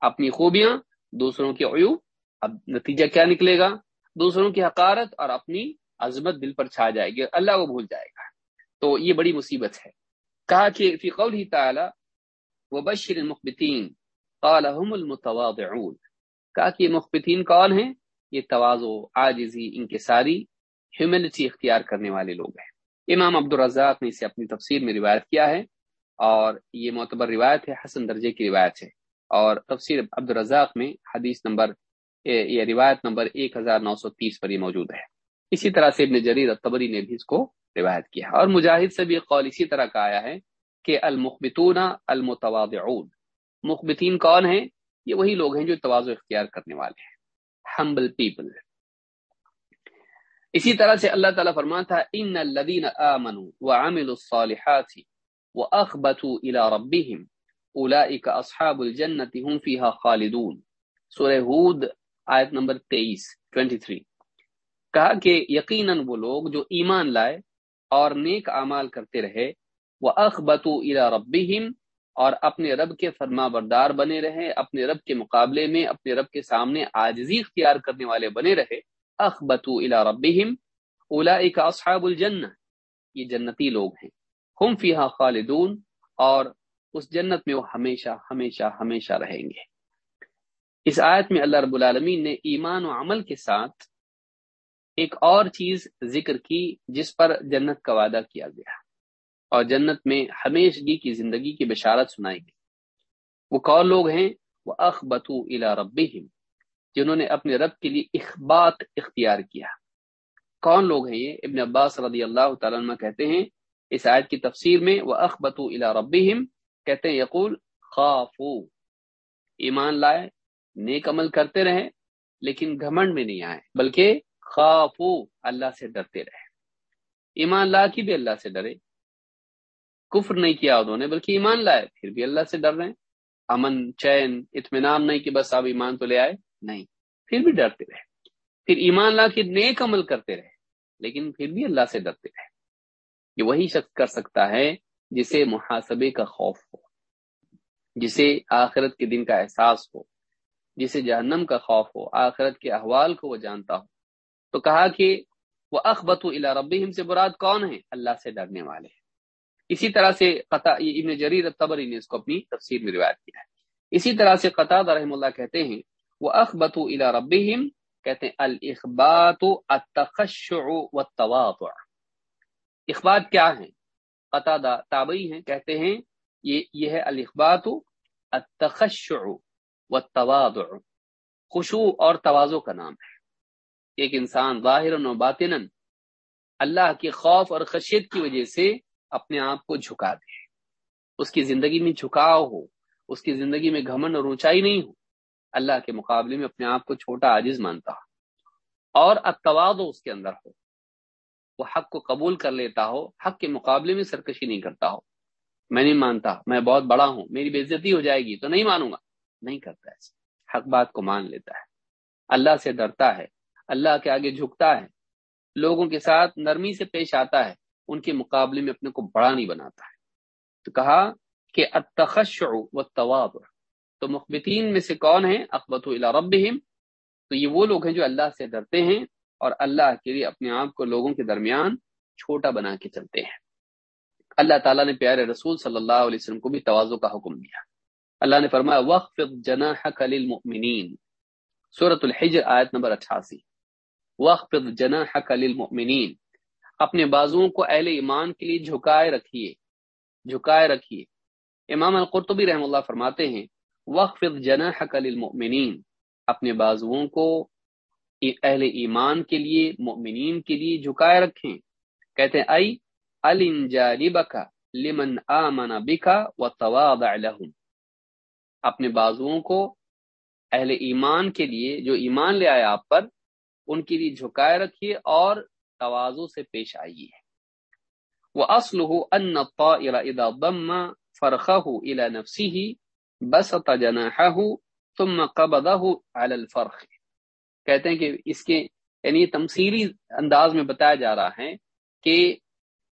اپنی خوبیاں، دوسروں کے عیوب، اب نتیجہ کیا نکلے گا؟ دوسروں کی حقارت اور اپنی عظمت دل پر چھا جائے گی اللہ کو بھول جائے گا۔ تو یہ بڑی مصیبت ہے۔ کہا کہ فی قوله تعالی، وبشر المخبتین قال هم المتواضعون۔ کہا کہ مخبتین کون ہیں؟ یہ تواضع عاجزی انکساری ہیومنٹی اختیار کرنے والے لوگ ہیں۔ امام عبد الرزاق نے اسے اپنی تفسیر میں روایت کیا ہے، اور یہ معتبر روایت ہے، حسن درجے کی روایت ہے۔ اور تفسیر عبد الرزاق میں حدیث نمبر، یہ روایت نمبر ایک ہزار نو سو تیس پر یہ موجود ہے۔ اسی طرح سے ابن جریر الطبری نے بھی اس کو روایت کیا اور مجاہد سے بھی قول اسی طرح کا آیا ہے کہ المخبتون المتواضعون۔ مخبتین کون ہیں؟ یہ وہی لوگ ہیں جو توازو اختیار کرنے والے ہیں۔ ہمبل پیپل اسی طرح سے اللہ تعالیٰ فرماتا ان الذين امنوا وعملوا الصالحات واخبتوا الى ربهم اولئك اصحاب الجنه هم فيها خالدون۔ سورہ ہود، آیت نمبر 23 23 کہا کہ یقیناً وہ لوگ جو ایمان لائے اور نیک اعمال کرتے رہے وہ اخبتو الا ربهم، اور اپنے رب کے فرما بردار بنے رہے، اپنے رب کے مقابلے میں، اپنے رب کے سامنے عاجزی اختیار کرنے والے بنے رہے۔ اخبتو الا ربهم اولئک اصحاب الجنہ یہ جنتی لوگ ہیں۔ ہم فیہا خالدون، اور اس جنت میں وہ ہمیشہ ہمیشہ ہمیشہ رہیں گے۔ اس آیت میں اللہ رب العالمین نے ایمان و عمل کے ساتھ ایک اور چیز ذکر کی جس پر جنت کا وعدہ کیا گیا۔ اور جنت میں ہمیشگی کی زندگی کی بشارت سنائی گئی۔ وہ کون لوگ ہیں؟ وہ اخبتو الا ربهم۔ جنہوں نے اپنے رب کے لیے اخبات اختیار کیا۔ کون لوگ ہیں یہ؟ ابن عباس رضی اللہ تعالیٰ عنہ کہتے ہیں، اس آیت کی تفسیر میں وہ اخبتو الا ربهم کہتے ہیں، یقول، خافو۔ ایمان لائے، نیک عمل کرتے رہے، لیکن گھمنڈ میں نہیں آئے، بلکہ خوف اللہ سے ڈرتے رہے۔ ایمان لا کی بھی اللہ سے ڈرے۔ کفر نہیں کیا انہوں نے، بلکہ ایمان لائے، پھر بھی اللہ سے ڈر رہے ہیں۔ امن، چین، اطمینان نہیں کہ بس آپ ایمان تو لے آئے۔ نہیں، پھر بھی ڈرتے رہے۔ پھر ایمان لا کے نیک عمل کرتے رہے، لیکن پھر بھی اللہ سے ڈرتے رہے۔ یہ وہی شخص کر سکتا ہے جسے محاسبے کا خوف ہو، جسے آخرت کے دن کا احساس ہو، جسے جہنم کا خوف ہو، آخرت کے احوال کو وہ جانتا ہو۔ تو کہا کہ وہ اخبت الا ربهم سے براد کون ہے؟ اللہ سے ڈرنے والے اسی طرح سے قطع ابن جریر الطبری نے اس کو اپنی تفسیر میں روایت کیا ہے۔ اسی طرح سے قطع رحم اللہ کہتے ہیں، وہ اخبت الا ربهم کہتے ہیں، الاخبات التخشع والتواضع۔ اخبات کیا ہیں؟ قطع تابعی ہیں، کہتے ہیں، یہ یہ ہے الاخبات التخشع والتواضع۔ خشوع اور توازو کا نام ہے۔ ایک انسان ظاہر و باطن اللہ کے خوف اور خشیت کی وجہ سے اپنے آپ کو جھکا دے۔ اس کی زندگی میں جھکاؤ ہو، اس کی زندگی میں گھمن اور اونچائی نہیں ہو، اللہ کے مقابلے میں اپنے آپ کو چھوٹا عاجز مانتا۔ ہو اور اتواد اس کے اندر ہو۔ وہ حق کو قبول کر لیتا ہو، حق کے مقابلے میں سرکشی نہیں کرتا ہو۔ میں نہیں مانتا، میں بہت بڑا ہوں، میری بےزتی ہو جائے گی تو نہیں مانوں گا۔ نہیں کرتا ایسا حق بات کو مان لیتا ہے۔ اللہ سے ڈرتا ہے اللہ کے آگے جھکتا ہے، لوگوں کے ساتھ نرمی سے پیش آتا ہے، ان کے مقابلے میں اپنے کو بڑا نہیں بناتا ہے۔ تو کہا کہ اتخش و طواب تو مخبتین میں سے کون ہیں؟ اقبت ربہم۔ تو یہ وہ لوگ ہیں جو اللہ سے ڈرتے ہیں اور اللہ کے لیے اپنے آپ کو لوگوں کے درمیان چھوٹا بنا کے چلتے ہیں۔ اللہ تعالیٰ نے پیارے رسول صلی اللہ علیہ وسلم کو بھی توازو کا حکم دیا۔ اللہ نے فرمایا وقف جناحك للمؤمنین۔ سورة الحجر آیت نمبر اٹھاسی۔ وقف جناحك للمؤمنین۔ اپنے بازوؤں کو اہل ایمان کے لیے جھکائے رکھیے جھکائے رکھیے۔ امام القرطبی رحم اللہ فرماتے ہیں وقف جناحك للمؤمنین۔ اپنے بازوؤں کو اہل ایمان کے لیے، مؤمنین کے لیے جھکائے رکھیں۔ کہتے ہیں ائی الانجالبک لمن آمن بکا و تواضع لهم۔ اپنے بازوؤں کو اہل ایمان کے لیے، جو ایمان لے آئے آپ پر ان کے لیے جھکائے رکھیے اور توازو سے پیش آئیے۔ وہ اصل ہو ان اذا ضم فرخه الى نفسه بسط جناحه ثم قبضه على الفرخ۔ کہتے ہیں کہ اس کے یعنی تمثیلی انداز میں بتایا جا رہا ہے کہ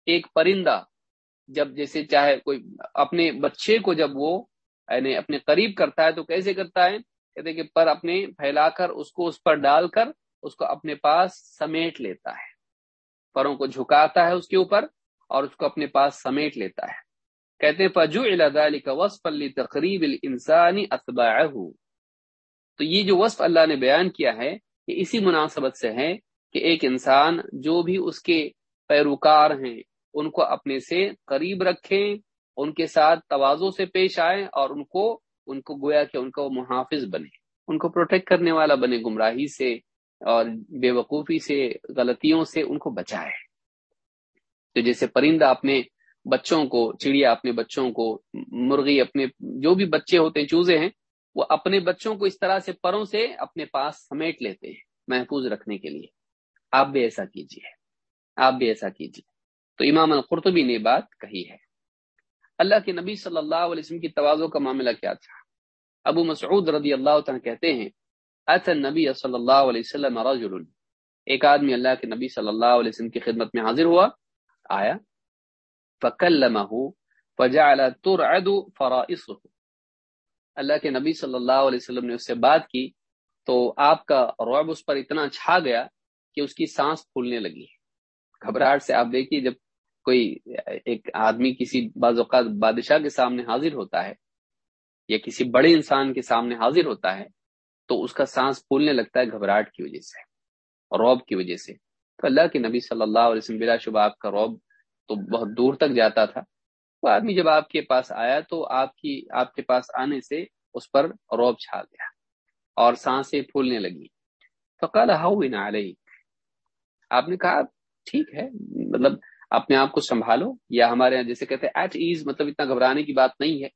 ایک پرندہ جب جیسے چاہے کوئی اپنے بچے کو جب وہ یعنی اپنے قریب کرتا ہے تو کیسے کرتا ہے؟ کہتے کہ پر اپنے پھیلا کر اس کو اس پر ڈال کر اس کو اپنے پاس سمیٹ لیتا ہے۔ پروں کو جھکاتا ہے اس کے اوپر اور اس کو اپنے پاس سمیٹ لیتا ہے۔ کہتے ہیں فجو کا وصف علی تقریب انسانی تو یہ جو وصف اللہ نے بیان کیا ہے، یہ اسی مناسبت سے ہے کہ ایک انسان جو بھی اس کے پیروکار ہیں، ان کو اپنے سے قریب رکھیں، ان کے ساتھ توازوں سے پیش آئیں اور ان کو ان کو گویا کہ ان کو محافظ بنے ان کو پروٹیکٹ کرنے والا بنے، گمراہی سے اور بے وقوفی سے، غلطیوں سے ان کو بچائے۔ تو جیسے پرندہ اپنے بچوں کو، چڑیا اپنے بچوں کو، مرغی اپنے جو بھی بچے ہوتے ہیں، چوزے ہیں، وہ اپنے بچوں کو اس طرح سے پروں سے اپنے پاس سمیٹ لیتے ہیں محفوظ رکھنے کے لیے۔ آپ بھی ایسا کیجیے آپ بھی ایسا کیجیے تو امام القرطبی نے بات کہی ہے۔ اللہ کے نبی صلی اللہ علیہ وسلم کی توازو کا معاملہ کیا تھا؟ ابو مسعود رضی اللہ تعالیٰ کہتے ہیں نبی صلی اللہ علیہ وسلم رجل. ایک آدمی اللہ کے نبی صلی اللہ علیہ وسلم کی خدمت میں حاضر ہوا، آیا فجعل ترعد فرائصه. اللہ کے نبی صلی اللہ علیہ وسلم نے اس سے بات کی، تو آپ کا رعب اس پر اتنا چھا گیا کہ اس کی سانس پھولنے لگی۔ گھبراہٹ سے آپ دیکھیے، جب کوئی ایک آدمی کسی بعض اوقات بادشاہ کے سامنے حاضر ہوتا ہے یا کسی بڑے انسان کے سامنے حاضر ہوتا ہے تو اس کا سانس پھولنے لگتا ہے گھبراہٹ کی وجہ سے، روب کی وجہ سے۔ تو اللہ کے نبی صلی اللہ علیہ وسلم بلا شبہ آپ کا روب تو بہت دور تک جاتا تھا۔ تو آدمی جب آپ کے پاس آیا تو آپ کی، آپ کے پاس آنے سے اس پر روب چھا گیا اور سانسیں پھولنے لگی فقال ہاؤ علیک؟ آپ نے کہا، ٹھیک ہے مطلب اپنے آپ کو سنبھالو یا ہمارے یہاں جیسے کہتے ہیں ایٹ ایز مطلب اتنا گھبرانے کی بات نہیں ہے۔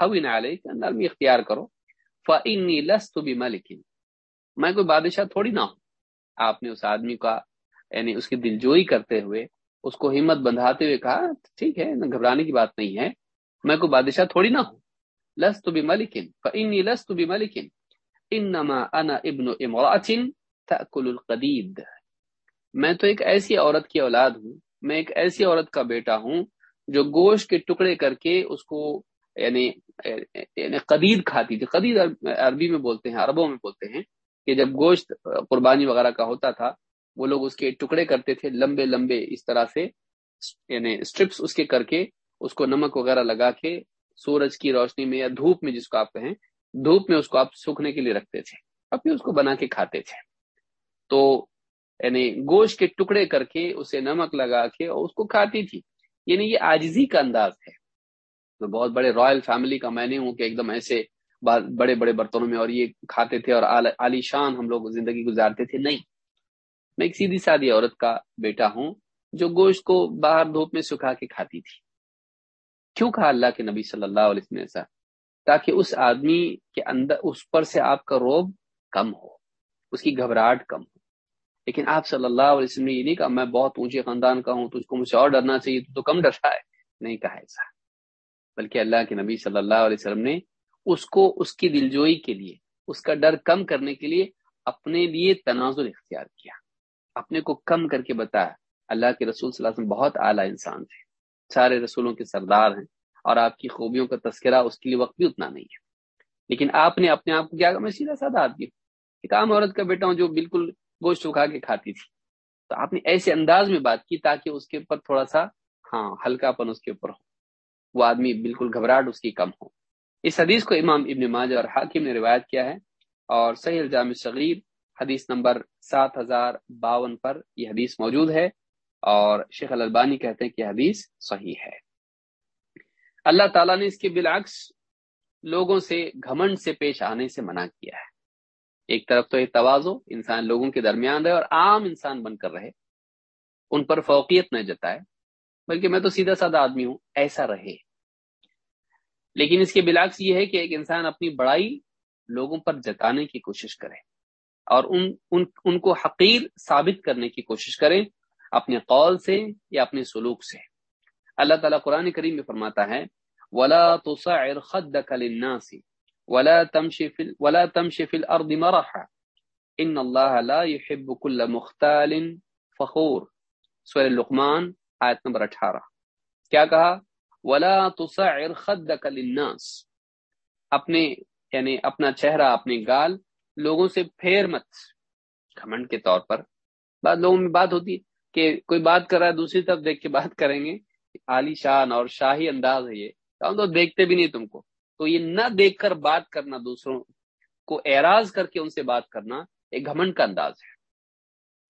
ہو نرمی اختیار کرو۔ فعنی لس تو بھی میں کوئی بادشاہ تھوڑی نہ ہوں۔ آپ نے اس آدمی کا یعنی اس کی دلجوئی کرتے ہوئے اس کو ہمت بندھاتے ہوئے کہا، ٹھیک ہے گھبرانے کی بات نہیں ہے۔ میں کوئی بادشاہ تھوڑی نہ ہوں۔ لس تو بھی ملکن فنی لس تو بھی ملکن انما انا ابن امراطن تاکل القدید میں تو ایک ایسی عورت کی اولاد ہوں، میں ایک ایسی عورت کا بیٹا ہوں جو گوشت کے ٹکڑے کر کے اس کو یعنی یعنی قدید کھاتی تھی۔ قدید عربی میں بولتے ہیں، عربوں میں بولتے ہیں کہ جب گوشت قربانی وغیرہ کا ہوتا تھا، وہ لوگ اس کے ٹکڑے کرتے تھے، لمبے لمبے اس طرح سے یعنی اسٹرپس اس کے کر کے اس کو نمک وغیرہ لگا کے سورج کی روشنی میں یا دھوپ میں جس کو آپ کہیں، دھوپ میں اس کو آپ سوکھنے کے لیے رکھتے تھے، اب اس کو بنا کے کھاتے تھے۔ تو یعنی گوشت کے ٹکڑے کر کے اسے نمک لگا کے اور اس کو کھاتی تھی۔ یعنی یہ آجزی کا انداز ہے۔ تو بہت بڑے رائل فیملی کا میں نے ہوں کہ ایک دم ایسے بڑے بڑے برتنوں میں اور یہ کھاتے تھے اور عالی شان ہم لوگ زندگی گزارتے تھے۔ نہیں میں ایک سیدھی سادی عورت کا بیٹا ہوں جو گوشت کو باہر دھوپ میں سکھا کے کھاتی تھی۔ کیوں کہا اللہ کے نبی صلی اللہ علیہ وسلم ایسا؟ تاکہ اس آدمی کے اندر اس پر سے آپ کا روب کم ہو اس کی گھبراہٹ کم ہو۔ لیکن آپ صلی اللہ علیہ وسلم نے یہ نہیں کہا میں بہت اونچے خاندان کا ہوں تو اس کو مجھ سے اور ڈرنا چاہیے تو, تو کم ڈرتا ہے۔ نہیں کہا ایسا۔ بلکہ اللہ کے نبی صلی اللہ علیہ وسلم نے اس کو اس کی دلجوئی کے لیے، اس کا ڈر کم کرنے کے لیے اپنے لیے تنازع اختیار کیا۔ اپنے کو کم کر کے بتایا۔ اللہ کے رسول صلی اللہ علیہ وسلم بہت اعلیٰ انسان تھے۔ سارے رسولوں کے سردار ہیں اور آپ کی خوبیوں کا تذکرہ اس کے لیے وقت بھی اتنا نہیں ہے۔ لیکن آپ نے اپنے آپ کو کیا کہا؟ میں سیدھا سادہ آدمی ہوں۔ ایک عام عورت کا بیٹا ہوں جو بالکل گوشت سکھا کے کھاتی تھی۔ تو آپ نے ایسے انداز میں بات کی تاکہ اس کے اوپر تھوڑا سا ہاں ہلکا پن اس کے اوپر ہو۔ وہ آدمی بالکل گھبراہٹ اس کی کم ہو۔ اس حدیث کو امام ابن ماجہ اور حاکم نے روایت کیا ہے اور صحیح الجام صغیر حدیث نمبر سات ہزار باون پر یہ حدیث موجود ہے اور شیخ البانی کہتے ہیں کہ حدیث صحیح ہے۔ اللہ تعالیٰ نے اس کے بالعکس لوگوں سے گھمنڈ سے پیش آنے سے منع کیا ہے۔ ایک طرف تو یہ توازو انسان لوگوں کے درمیان رہے اور عام انسان بن کر رہے۔ ان پر فوقیت نہ جتائے۔ بلکہ میں تو سیدھا سادہ آدمی ہوں ایسا رہے۔ لیکن اس کے بلاکس یہ ہے کہ ایک انسان اپنی بڑائی لوگوں پر جتانے کی کوشش کرے اور ان ان, ان کو حقیر ثابت کرنے کی کوشش کرے اپنے قول سے یا اپنے سلوک سے۔ اللہ تعالیٰ قرآن کریم میں فرماتا ہے ولا تصعر خدك للناس ولا تمشي في ولا تمشي في الارض مرحا۔ ان الله لا يحب كل مختال فخور۔ سورہ لقمان آیت نمبر 18 کیا کہا؟ ولا تصعر خدك للناس۔ اپنے یعنی اپنا چہرہ اپنے گال لوگوں سے پھیر مت۔ گھمنڈ کے طور پر۔ بعد لوگوں میں بات ہوتی ہے کہ کوئی بات کر رہا ہے، دوسری طرف دیکھ کے بات کریں گے۔ عالی شان اور شاہی انداز ہے یہ۔ ہم تو دیکھتے بھی نہیں تم کو۔ تو یہ نہ دیکھ کر بات کرنا، دوسروں کو اعراض کر کے ان سے بات کرنا ایک گھمنڈ کا انداز ہے۔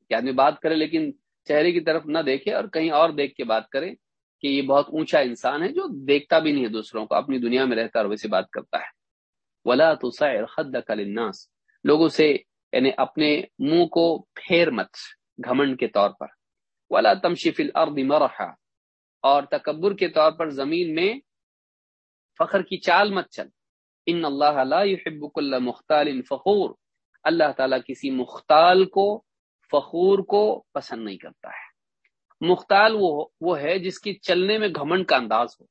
کہ آدمی بات کرے لیکن چہرے کی طرف نہ دیکھے اور کہیں اور دیکھ کے بات کرے کہ یہ بہت اونچا انسان ہے جو دیکھتا بھی نہیں ہے دوسروں کو، اپنی دنیا میں رہتا اور ویسے بات کرتا ہے۔ ولا تو خد الناس لوگوں سے یعنی اپنے منہ کو پھیر مت گھمنڈ کے طور پر۔ ولا تمشف الارض مرحا۔ اور تکبر کے طور پر زمین میں فخر کی چال مت چل۔ ان اللہ لا يحب كل مختال فخور۔ اللہ تعالیٰ کسی مختال کو فخور کو پسند نہیں کرتا ہے۔ مختال وہ وہ ہے جس کی چلنے میں گھمنڈ کا انداز ہو۔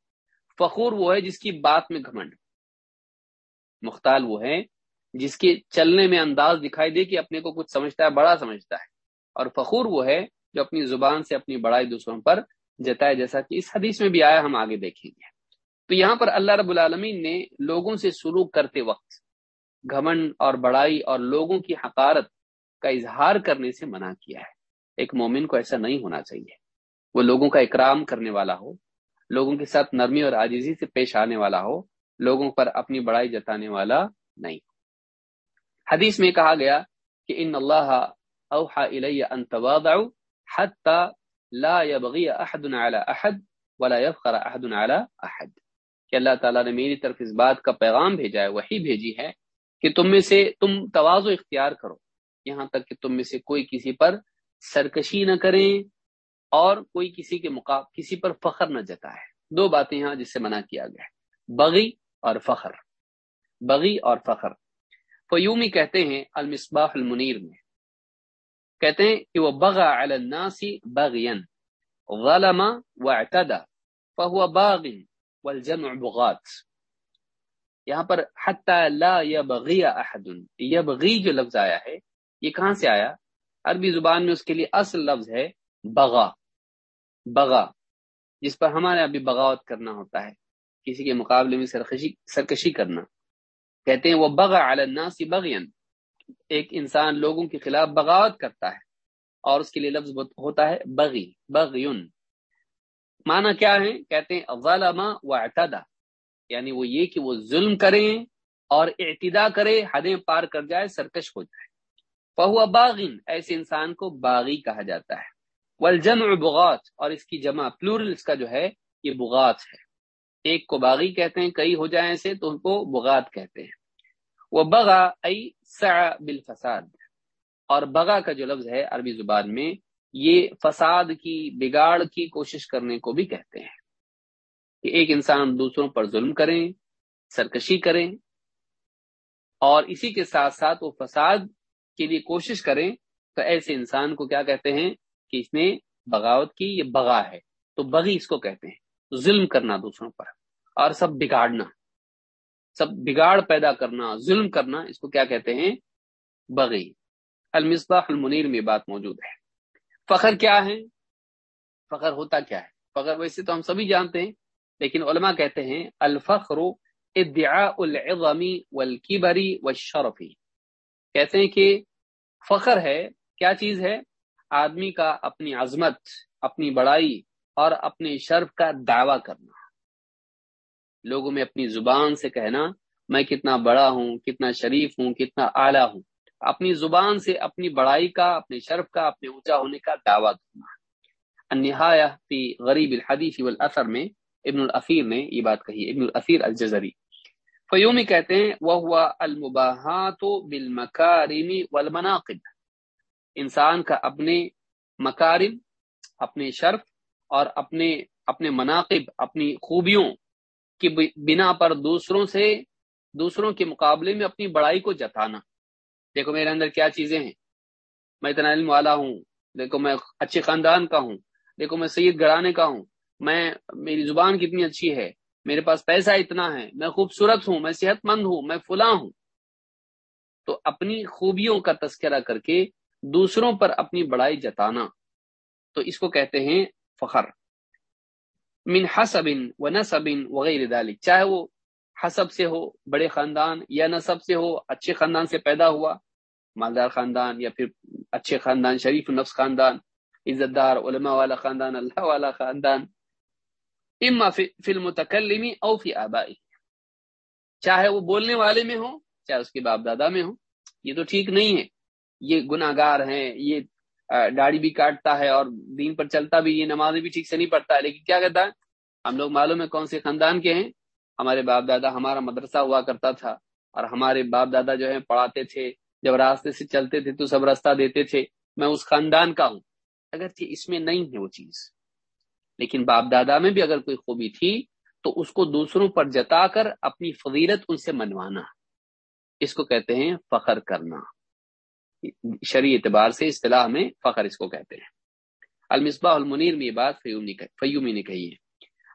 فخور وہ ہے جس کی بات میں گھمنڈ۔ مختال وہ ہے جس کے چلنے میں انداز دکھائی دے کہ اپنے کو کچھ سمجھتا ہے، بڑا سمجھتا ہے۔ اور فخور وہ ہے جو اپنی زبان سے اپنی بڑائی دوسروں پر جتائے، جیسا کہ اس حدیث میں بھی آیا، ہم آگے دیکھیں گے۔ تو یہاں پر اللہ رب العالمین نے لوگوں سے سلوک کرتے وقت گھمن اور بڑائی اور لوگوں کی حقارت کا اظہار کرنے سے منع کیا ہے۔ ایک مومن کو ایسا نہیں ہونا چاہیے۔ وہ لوگوں کا اکرام کرنے والا ہو، لوگوں کے ساتھ نرمی اور عاجزی سے پیش آنے والا ہو، لوگوں پر اپنی بڑائی جتانے والا نہیں۔ حدیث میں کہا گیا کہ ان اللہ اوحا ان تواضعوا حتى لا يبغي احد على احد ولا يفخر احد على احد۔ کہ اللہ تعالیٰ نے میری طرف اس بات کا پیغام بھیجا ہے وہی بھیجی ہے کہ تم میں سے تم توازو اختیار کرو۔ یہاں تک کہ تم میں سے کوئی کسی پر سرکشی نہ کریں اور کوئی کسی کے مقاب، کسی پر فخر نہ جتائے۔ دو باتیں یہاں جس سے منع کیا گیا ہے۔ بغی اور فخر۔ بغی اور فخر۔ فیومی کہتے ہیں المصباح المنیر میں۔ کہتے ہیں کہ وہ بغا علی الناس بغین غلم واعتدى فهو باغ والجمع بغات۔ یہاں پر حتی لا یبغی احد۔ یبغی جو لفظ آیا ہے یہ کہاں سے آیا؟ عربی زبان میں اس کے لیے اصل لفظ ہے بغا بغا، جس پر ہمارے ابھی بغاوت کرنا ہوتا ہے، کسی کے مقابلے میں سرکشی سرکشی کرنا۔ کہتے ہیں، وہ بغا علی الناس بغین ایک انسان لوگوں کے خلاف بغاوت کرتا ہے اور اس کے لیے لفظ ہوتا ہے بغی، بغیون۔ معنی کیا ہے کہتے ہیں، ظلم و اعتدا یعنی وہ یہ کہ وہ ظلم کریں اور اعتدا کرے حدیں پار کر جائے، سرکش ہو جائے۔ فہو باغن، ایسے انسان کو باغی کہا جاتا ہے۔ والجمع بغات، اور اس کی جمع پلورل اس کا جو ہے، یہ بغات ہے۔ ایک کو باغی کہتے ہیں، کئی ہو جائیں سے تو ان کو بغات کہتے ہیں۔ وہ بغا ای سع بالفساد۔ اور بغا کا جو لفظ ہے، عربی زبان میں، یہ فساد کی، بگاڑ کی کوشش کرنے کو بھی کہتے ہیں۔ کہ ایک انسان دوسروں پر ظلم کریں، سرکشی کریں، اور اسی کے ساتھ ساتھ وہ فساد کے لیے کوشش کریں تو ایسے انسان کو کیا کہتے ہیں کہ اس نے بغاوت کی، یہ بغا ہے۔ تو بغی اس کو کہتے ہیں۔ ظلم کرنا دوسروں پر اور سب بگاڑنا۔ سب بگاڑ پیدا کرنا، ظلم کرنا، اس کو کیا کہتے ہیں؟ بغی۔ المصباح المنیر میں بات موجود ہے۔ فخر کیا ہے؟ فخر ہوتا کیا ہے؟ فخر ویسے تو ہم سبھی جانتے ہیں، لیکن علماء کہتے ہیں، الفخر ادعاء العظم والکبری والشرفی کہتے ہیں کہ فخر ہے، کیا چیز ہے؟ آدمی کا اپنی عظمت، اپنی بڑائی اور اپنے شرف کا دعویٰ کرنا۔ لوگوں میں اپنی زبان سے کہنا، میں کتنا بڑا ہوں، کتنا شریف ہوں، کتنا اعلیٰ ہوں۔ اپنی زبان سے اپنی بڑائی کا اپنے شرف کا، اپنے اونچا ہونے کا دعویٰ کرنا۔ فی غریب الحدیث والاثر میں ابن الاثیر نے یہ بات کہی، ابن الاثیر الجزری۔ فیومی کہتے ہیں وہ ہوا المباحات بالمکارم والمناقب۔ انسان کا اپنے مکارم، اپنے شرف اور اپنے اپنے مناقب، اپنی خوبیوں کی بنا پر دوسروں سے، دوسروں کے مقابلے میں اپنی بڑائی کو جتانا۔ دیکھو میرے اندر کیا چیزیں ہیں۔ میں اتنا علم والا ہوں۔ دیکھو میں اچھے خاندان کا ہوں۔ دیکھو میں سید گھرانے کا ہوں۔ میں، میری زبان کتنی اچھی ہے۔ میرے پاس پیسہ اتنا ہے، میں خوبصورت ہوں، میں صحت مند ہوں، میں فلاں ہوں۔ تو اپنی خوبیوں کا تذکرہ کر کے دوسروں پر اپنی بڑائی جتانا۔ تو اس کو کہتے ہیں فخر۔ من حسب و نصب وغیرہ ذلك چاہے وہ حسب سے ہو، بڑے خاندان، یا نصب سے ہو، اچھے خاندان سے پیدا ہوا، مالدار خاندان، یا پھر اچھے خاندان، شریف نفس خاندان، عزت دار، علماء والا خاندان، اللہ والا خاندان۔ اما فی المتکلمی او فی آبائی۔ چاہے وہ بولنے والے میں ہو چاہے اس کے باپ دادا میں ہو یہ تو ٹھیک نہیں ہے۔ یہ گناگار ہیں، یہ داڑھی بھی کاٹتا ہے اور دین پر چلتا بھی، یہ نمازیں بھی ٹھیک سے نہیں پڑھتا ہے۔ لیکن کیا کہتا ہے؟ ہم لوگ معلوم ہے کون سے خاندان کے ہیں؟ ہمارے باپ دادا ہمارا مدرسہ ہوا کرتا تھا اور ہمارے باپ دادا جو ہے پڑھاتے تھے، جب راستے سے چلتے تھے تو سب راستہ دیتے تھے۔ میں اس خاندان کا ہوں۔ اگر اس میں نہیں ہے وہ چیز۔ لیکن باپ دادا میں بھی اگر کوئی خوبی تھی تو اس کو دوسروں پر جتا کر اپنی فضیلت ان سے منوانا۔ اس کو کہتے ہیں فخر کرنا۔ شرعی اعتبار سے اصطلاح میں فخر اس کو کہتے ہیں۔ المصباح المنیر میں یہ بات فیومی نے کہی ہے۔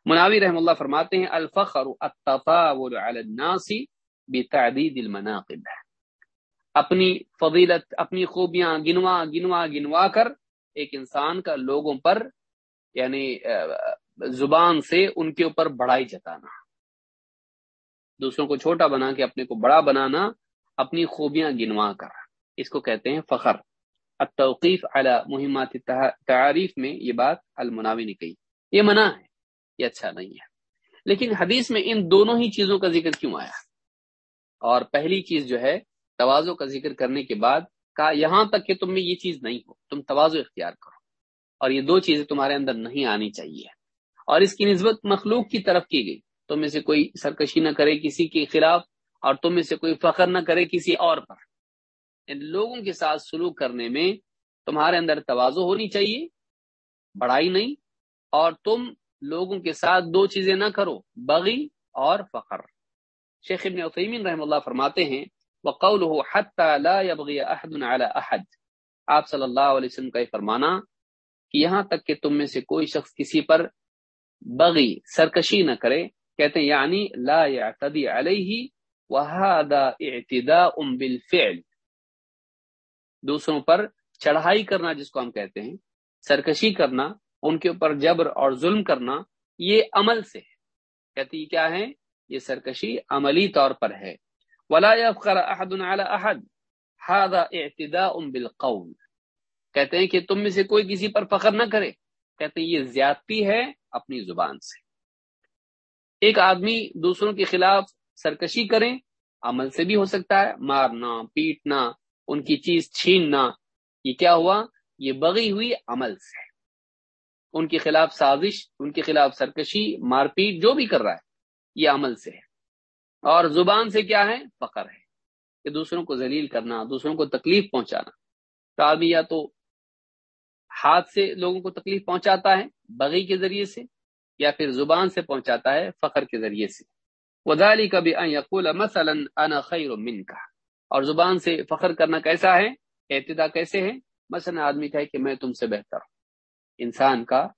مناوی رحم اللہ فرماتے ہیں، الفخر التطاول علی الناس بتعدید المناقب۔ اپنی فضیلت، اپنی خوبیاں گنوا گنوا گنوا کر ایک انسان کا لوگوں پر یعنی زبان سے ان کے اوپر بڑائی جتانا۔ دوسروں کو چھوٹا بنا کے اپنے کو بڑا بنانا، اپنی خوبیاں گنوا کر۔ اس کو کہتے ہیں فخر۔ التوقیف علی مہمات تعریف میں یہ بات المناوی نے کہی۔ یہ منع ہے، یہ اچھا نہیں ہے۔ لیکن حدیث میں ان دونوں ہی چیزوں کا ذکر کیوں آیا؟ اور پہلی چیز جو ہے، توازو کا ذکر کرنے کے بعد کہا، یہاں تک کہ تم میں یہ چیز نہیں ہو، تم توازو اختیار کرو۔ اور یہ دو چیزیں تمہارے اندر نہیں آنی چاہیے۔ اور اس کی نسبت مخلوق کی طرف کی گئی۔ تم میں سے کوئی سرکشی نہ کرے کسی کے خلاف اور تم میں سے کوئی فخر نہ کرے کسی اور پر۔ ان لوگوں کے ساتھ سلوک کرنے میں تمہارے اندر توازو ہونی چاہیے، بڑائی نہیں۔ اور تم لوگوں کے ساتھ دو چیزیں نہ کرو، بغی اور فخر۔ شیخ ابن عثیمین رحم اللہ فرماتے ہیں آپ صلی اللہ علیہ وسلم کا فرمانا یہاں تک کہ تم میں سے کوئی شخص کسی پر بغی، سرکشی نہ کرے۔ کہتے ہیں یعنی لا يعتدی علیہ وهذا اعتداء بالفعل۔ دوسروں پر چڑھائی کرنا، جس کو ہم کہتے ہیں، سرکشی کرنا، ان کے اوپر جبر اور ظلم کرنا، یہ عمل سے ہے۔ کہتی کیا ہے؟ یہ سرکشی عملی طور پر ہے۔ ولا يفخر احد على احد هذا اعتداء بالقول۔ کہتے ہیں کہ تم میں سے کوئی کسی پر فخر نہ کرے۔ کہتے ہیں یہ زیادتی ہے اپنی زبان سے۔ ایک آدمی دوسروں کے خلاف سرکشی کریں، عمل سے بھی ہو سکتا ہے، مارنا، پیٹنا، ان کی چیز چھیننا۔ یہ کیا ہوا؟ یہ بغی ہوئی عمل سے۔ ان کے خلاف سازش، ان کے خلاف سرکشی، مار پیٹ، جو بھی کر رہا ہے، یہ عمل سے ہے۔ اور زبان سے کیا ہے؟ فخر ہے۔ کہ دوسروں کو ذلیل کرنا، دوسروں کو تکلیف پہنچانا۔ تو یا تو ہاتھ سے لوگوں کو تکلیف پہنچاتا ہے، بغی کے ذریعے سے، یا پھر زبان سے پہنچاتا ہے فخر کے ذریعے سے۔ وزالی کبھی یقول مثلاً انا خیر من کا اور زبان سے فخر کرنا کیسا ہے؟ ابتدا کیسے ہے؟ مثلا آدمی کہے کہ میں تم سے بہتر ہوں۔ انسان کا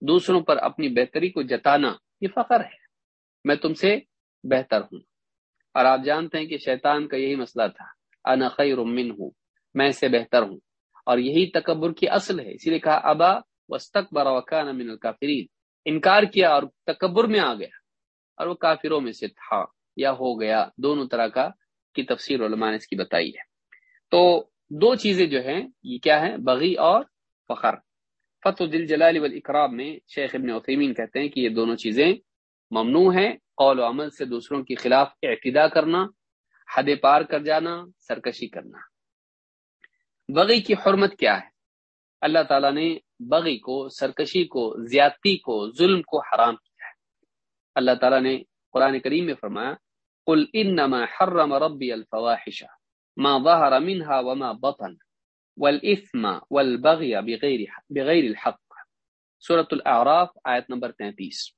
دوسروں پر اپنی بہتری کو جتانا، یہ فخر ہے۔ میں تم سے بہتر ہوں۔ اور آپ جانتے ہیں کہ شیطان کا یہی مسئلہ تھا۔ انا خیر من ہوں میں سے بہتر ہوں۔ اور یہی تکبر کی اصل ہے۔ اسی لیے کہا، ابا وسط وکان من الکافرین۔ انکار کیا اور تکبر میں آ گیا۔ اور وہ کافروں میں سے تھا یا ہو گیا۔ دونوں طرح کا کی تفسیر علماء نے اس کی بتائی ہے۔ تو دو چیزیں جو ہیں، یہ کیا ہیں؟ بغی اور فخر۔ فتح دل جلال والاکرام میں شیخ ابن عثیمین کہتے ہیں کہ یہ دونوں چیزیں ممنوع ہیں۔ قول و عمل سے دوسروں کے خلاف اعتدا کرنا، حد پار کر جانا، سرکشی کرنا۔ بغی کی حرمت کیا ہے؟ اللہ تعالیٰ نے بغی کو، سرکشی کو، زیادتی کو، ظلم کو حرام کیا ہے۔ اللہ تعالیٰ نے قرآن کریم میں فرمایا، قل انما حرم ربی الفواحش، ما ظهر منها وما بطن والاثم والبغي بغیر بغیر الحق۔ سورة الاعراف، آیت نمبر 33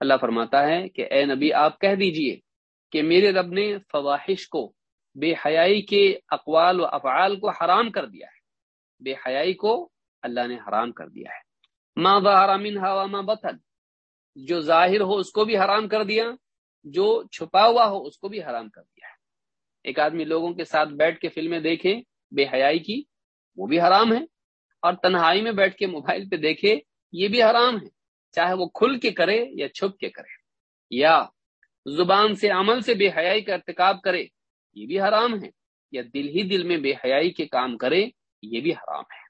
اللہ فرماتا ہے کہ، اے نبی، آپ کہہ دیجیے کہ میرے رب نے فواحش کو بے حیائی کے اقوال و افعال کو حرام کر دیا ہے۔ بے حیائی کو اللہ نے حرام کر دیا ہے۔ ماں بحرامین ہوا ماں بطن۔ جو ظاہر ہو اس کو بھی حرام کر دیا، جو چھپا ہوا ہو اس کو بھی حرام کر دیا ہے۔ ایک آدمی لوگوں کے ساتھ بیٹھ کے فلمیں دیکھے، بے حیائی کی، وہ بھی حرام ہے۔ اور تنہائی میں بیٹھ کے موبائل پہ دیکھے، یہ بھی حرام ہے۔ چاہے وہ کھل کے کرے یا چھپ کے کرے۔ یا زبان سے، عمل سے بے حیائی کا ارتکاب کرے یہ بھی حرام ہے یا دل ہی دل میں بے حیائی کے کام کرے یہ بھی حرام ہے۔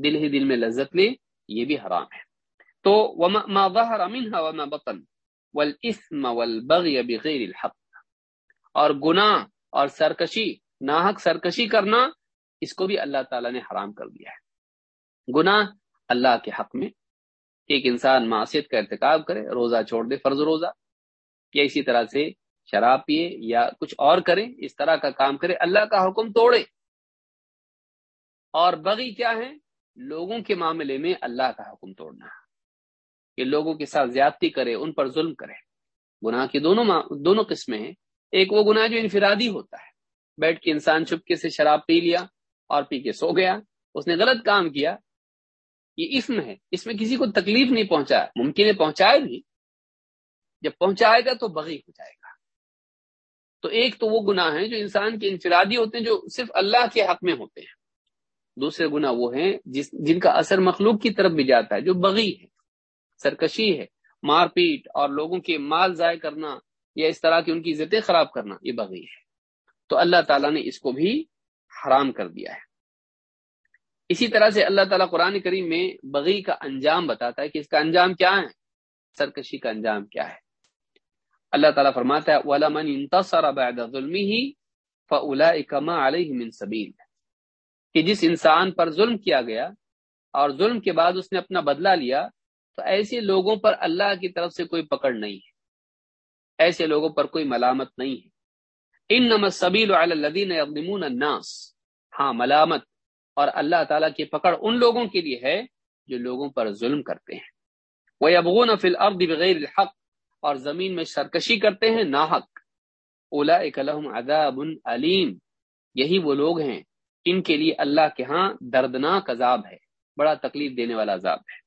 دل ہی دل میں لذت لے یہ بھی حرام ہے۔ تو ما ظهر منها وما بطن، والاسم والبغي بغیر الحق۔ اور گناہ اور سرکشی، ناحق سرکشی کرنا اس کو بھی اللہ تعالی نے حرام کر دیا ہے۔ گناہ اللہ کے حق میں۔ ایک انسان معصیت کا ارتکاب کرے، روزہ چھوڑ دے، فرض روزہ۔ یا اسی طرح سے شراب پیے یا کچھ اور کرے اس طرح کا کام کرے اللہ کا حکم توڑے اور بغی کیا ہے؟ لوگوں کے معاملے میں اللہ کا حکم توڑنا۔ کہ لوگوں کے ساتھ زیادتی کرے ان پر ظلم کرے گناہ کی دونوں دونوں قسمیں ہیں۔ ایک وہ گناہ جو انفرادی ہوتا ہے۔ بیٹھ کے انسان چپکے سے شراب پی لیا اور پی کے سو گیا۔ اس نے غلط کام کیا۔ یہ اسم ہے۔ اس میں کسی کو تکلیف نہیں پہنچا، ممکن ہے پہنچائے بھی۔ جب پہنچائے گا تو بغی ہو جائے گا۔ تو ایک تو وہ گناہ ہیں جو انسان کے انفرادی ہوتے ہیں جو صرف اللہ کے حق میں ہوتے ہیں۔ دوسرے گناہ وہ ہیں جس جن کا اثر مخلوق کی طرف بھی جاتا ہے، جو بغی ہے، سرکشی ہے، مار پیٹ اور لوگوں کے مال ضائع کرنا یا اس طرح کی ان کی عزتیں خراب کرنا، یہ بغی ہے۔ تو اللہ تعالیٰ نے اس کو بھی حرام کر دیا ہے۔ اسی طرح سے اللہ تعالیٰ قرآن کریم میں بغی کا انجام بتاتا ہے کہ اس کا انجام کیا ہے؟ سرکشی کا انجام کیا ہے؟ اللہ تعالیٰ فرماتا ہے، وَلَمَنْ انتصر بعد ظُلْمِهِ فَأُولَئِكَ مَا عَلَيْهِ مِنْ سَبِيلٍ۔ کہ جس انسان پر ظلم کیا گیا اور ظلم کے بعد اس نے اپنا بدلہ لیا، تو ایسے لوگوں پر اللہ کی طرف سے کوئی پکڑ نہیں ہے۔ ایسے لوگوں پر کوئی ملامت نہیں ہے۔ ان نمت سبیل الدین الناس۔ ہاں ملامت اور اللہ تعالیٰ کی پکڑ ان لوگوں کے لیے ہے جو لوگوں پر ظلم کرتے ہیں۔ وہ ابغون فل ارد بغیر الحق۔ اور زمین میں سرکشی کرتے ہیں ناحق۔ اولا اکلم اداب علیم۔ یہی وہ لوگ ہیں ان کے لیے اللہ کے ہاں دردناک عذاب ہے، بڑا تکلیف دینے والا عذاب ہے۔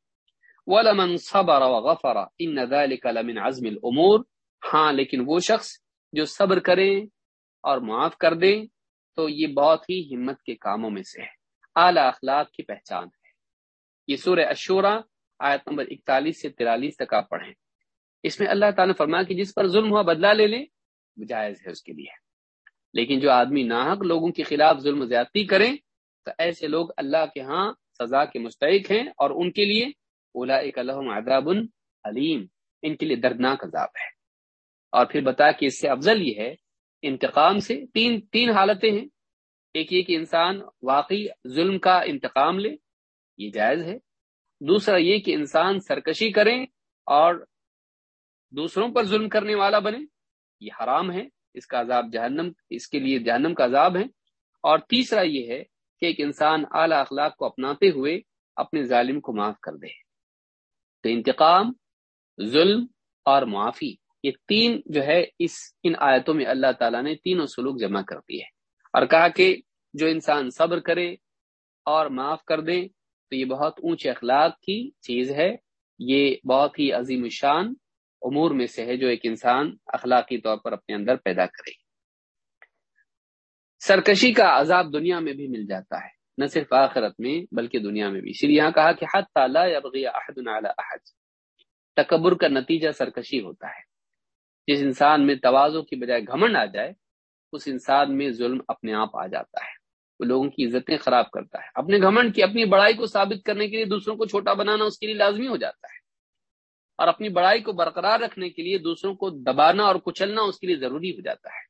وَلَمَنْ صَبَرَ وَغَفَرَ إِنَّ ذَلِكَ لَمِنْ عَزْمِ الْأُمُورِ ہاں لیکن وہ شخص جو صبر کرے اور معاف کر دے، تو یہ بہت ہی ہمت کے کاموں میں سے ہے۔ اعلی اخلاق کی پہچان ہے۔ یہ سورہ اشورا آیت نمبر اکتالیس سے ترالیس تک آپ پڑھیں۔ اس میں اللہ تعالیٰ نے فرمایا کہ جس پر ظلم ہوا بدلہ لے لیں، جائز ہے اس کے لیے۔ لیکن جو آدمی ناحق لوگوں کے خلاف ظلم زیادتی کریں، تو ایسے لوگ اللہ کے ہاں سزا کے مستحق ہیں اور ان کے لیے اولا الحم عذاب علیم، ان کے لیے دردناک عذاب ہے۔ اور پھر بتا کہ اس سے افضل یہ ہے، انتقام سے تین تین حالتیں ہیں۔ ایک یہ کہ انسان واقعی ظلم کا انتقام لے، یہ جائز ہے۔ دوسرا یہ کہ انسان سرکشی کریں اور دوسروں پر ظلم کرنے والا بنے، یہ حرام ہے، اس کا عذاب جہنم، اس کے لیے جہنم کا عذاب ہے۔ اور تیسرا یہ ہے کہ ایک انسان اعلی اخلاق کو اپناتے ہوئے اپنے ظالم کو معاف کر دے۔ تو انتقام، ظلم اور معافی، یہ تین جو ہے، اس، ان آیتوں میں اللہ تعالیٰ نے تینوں سلوک جمع کر دیے اور کہا کہ جو انسان صبر کرے اور معاف کر دے، تو یہ بہت اونچے اخلاق کی چیز ہے، یہ بہت ہی عظیم الشان امور میں سے ہے جو ایک انسان اخلاقی طور پر اپنے اندر پیدا کرے۔ سرکشی کا عذاب دنیا میں بھی مل جاتا ہے، نہ صرف آخرت میں بلکہ دنیا میں بھی۔ اسی لیے یہاں کہا کہ حد تالا احد۔ تکبر کا نتیجہ سرکشی ہوتا ہے۔ جس انسان میں توازوں کی بجائے گھمنڈ آ جائے، اس انسان میں ظلم اپنے آپ آ جاتا ہے۔ وہ لوگوں کی عزتیں خراب کرتا ہے۔ اپنے گھمنڈ کی، اپنی بڑائی کو ثابت کرنے کے لیے دوسروں کو چھوٹا بنانا اس کے لیے لازمی ہو جاتا ہے۔ اور اپنی بڑائی کو برقرار رکھنے کے لیے دوسروں کو دبانا اور کچلنا اس کے لیے ضروری ہو جاتا ہے۔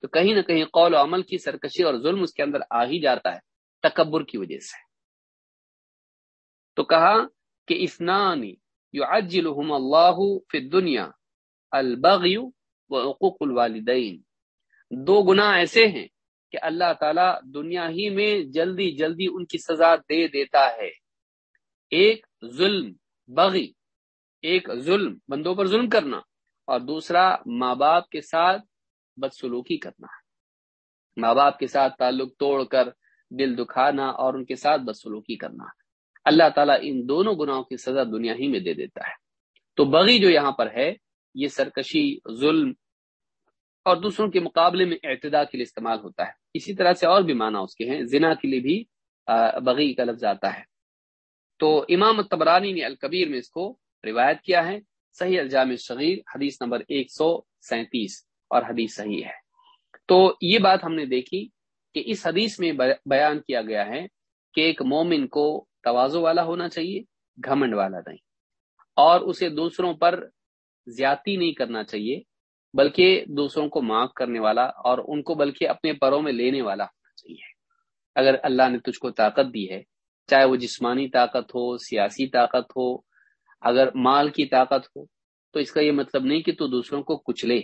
تو کہیں نہ کہیں قول و عمل کی سرکشی اور ظلم اس کے اندر آ ہی جاتا ہے تکبر کی وجہ سے۔ تو کہا کہ اسنانی یعجلہم اللہ فی الدنیا البغی و عقوق الوالدین۔ دو گناہ ایسے ہیں کہ اللہ تعالی دنیا ہی میں جلدی جلدی ان کی سزا دے دیتا ہے۔ ایک ظلم، بغی۔ ایک ظلم، بندوں پر ظلم کرنا اور دوسرا ماں باپ کے ساتھ بدسلوکی کرنا۔ ماں باپ کے ساتھ تعلق توڑ کر دل دکھانا اور ان کے ساتھ بدسلوکی کرنا۔ اللہ تعالیٰ ان دونوں گناہوں کی سزا دنیا ہی میں دے دیتا ہے۔ تو بغی جو یہاں پر ہے، یہ سرکشی، ظلم اور دوسروں کے مقابلے میں اعتدا کے لیے استعمال ہوتا ہے۔ اسی طرح سے اور بھی معنی اس کے ہیں، زنا کے لیے بھی بغی کا لفظ آتا ہے۔ تو امام تبرانی نے الکبیر میں اس کو روایت کیا ہے؟ صحیح الجام صغیر حدیث نمبر ایک سو سینتیس اور حدیث صحیح ہے۔ تو یہ بات ہم نے دیکھی کہ اس حدیث میں بیان کیا گیا ہے کہ ایک مومن کو توازو والا ہونا چاہیے، گھمنڈ والا نہیں۔ اور اسے دوسروں پر زیادتی نہیں کرنا چاہیے، بلکہ دوسروں کو معاف کرنے والا اور ان کو بلکہ اپنے پروں میں لینے والا ہونا چاہیے۔ اگر اللہ نے تجھ کو طاقت دی ہے، چاہے وہ جسمانی طاقت ہو، سیاسی طاقت ہو اگر مال کی طاقت ہو، تو اس کا یہ مطلب نہیں کہ تو دوسروں کو کچلے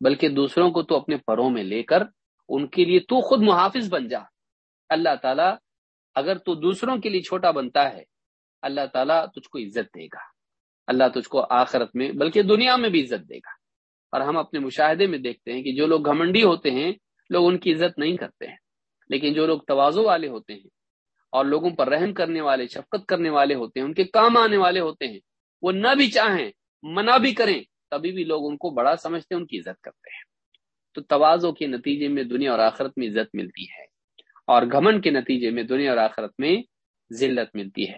بلکہ دوسروں کو تو اپنے پروں میں لے کر ان کے لیے تو خود محافظ بن جا۔ اللہ تعالیٰ اگر تو دوسروں کے لیے چھوٹا بنتا ہے، اللہ تعالیٰ تجھ کو عزت دے گا۔ اللہ تجھ کو آخرت میں، بلکہ دنیا میں بھی عزت دے گا۔ اور ہم اپنے مشاہدے میں دیکھتے ہیں کہ جو لوگ گھمنڈی ہوتے ہیں، لوگ ان کی عزت نہیں کرتے ہیں۔ لیکن جو لوگ توازو والے ہوتے ہیں اور لوگوں پر رحم کرنے والے، شفقت کرنے والے ہوتے ہیں، ان کے کام آنے والے ہوتے ہیں، وہ نہ بھی چاہیں، منع بھی کریں، تبھی بھی لوگ ان کو بڑا سمجھتے ہیں، ان کی عزت کرتے ہیں۔ تو توازوں کے نتیجے میں دنیا اور آخرت میں عزت ملتی ہے، اور گھمن کے نتیجے میں دنیا اور آخرت میں ذلت ملتی ہے۔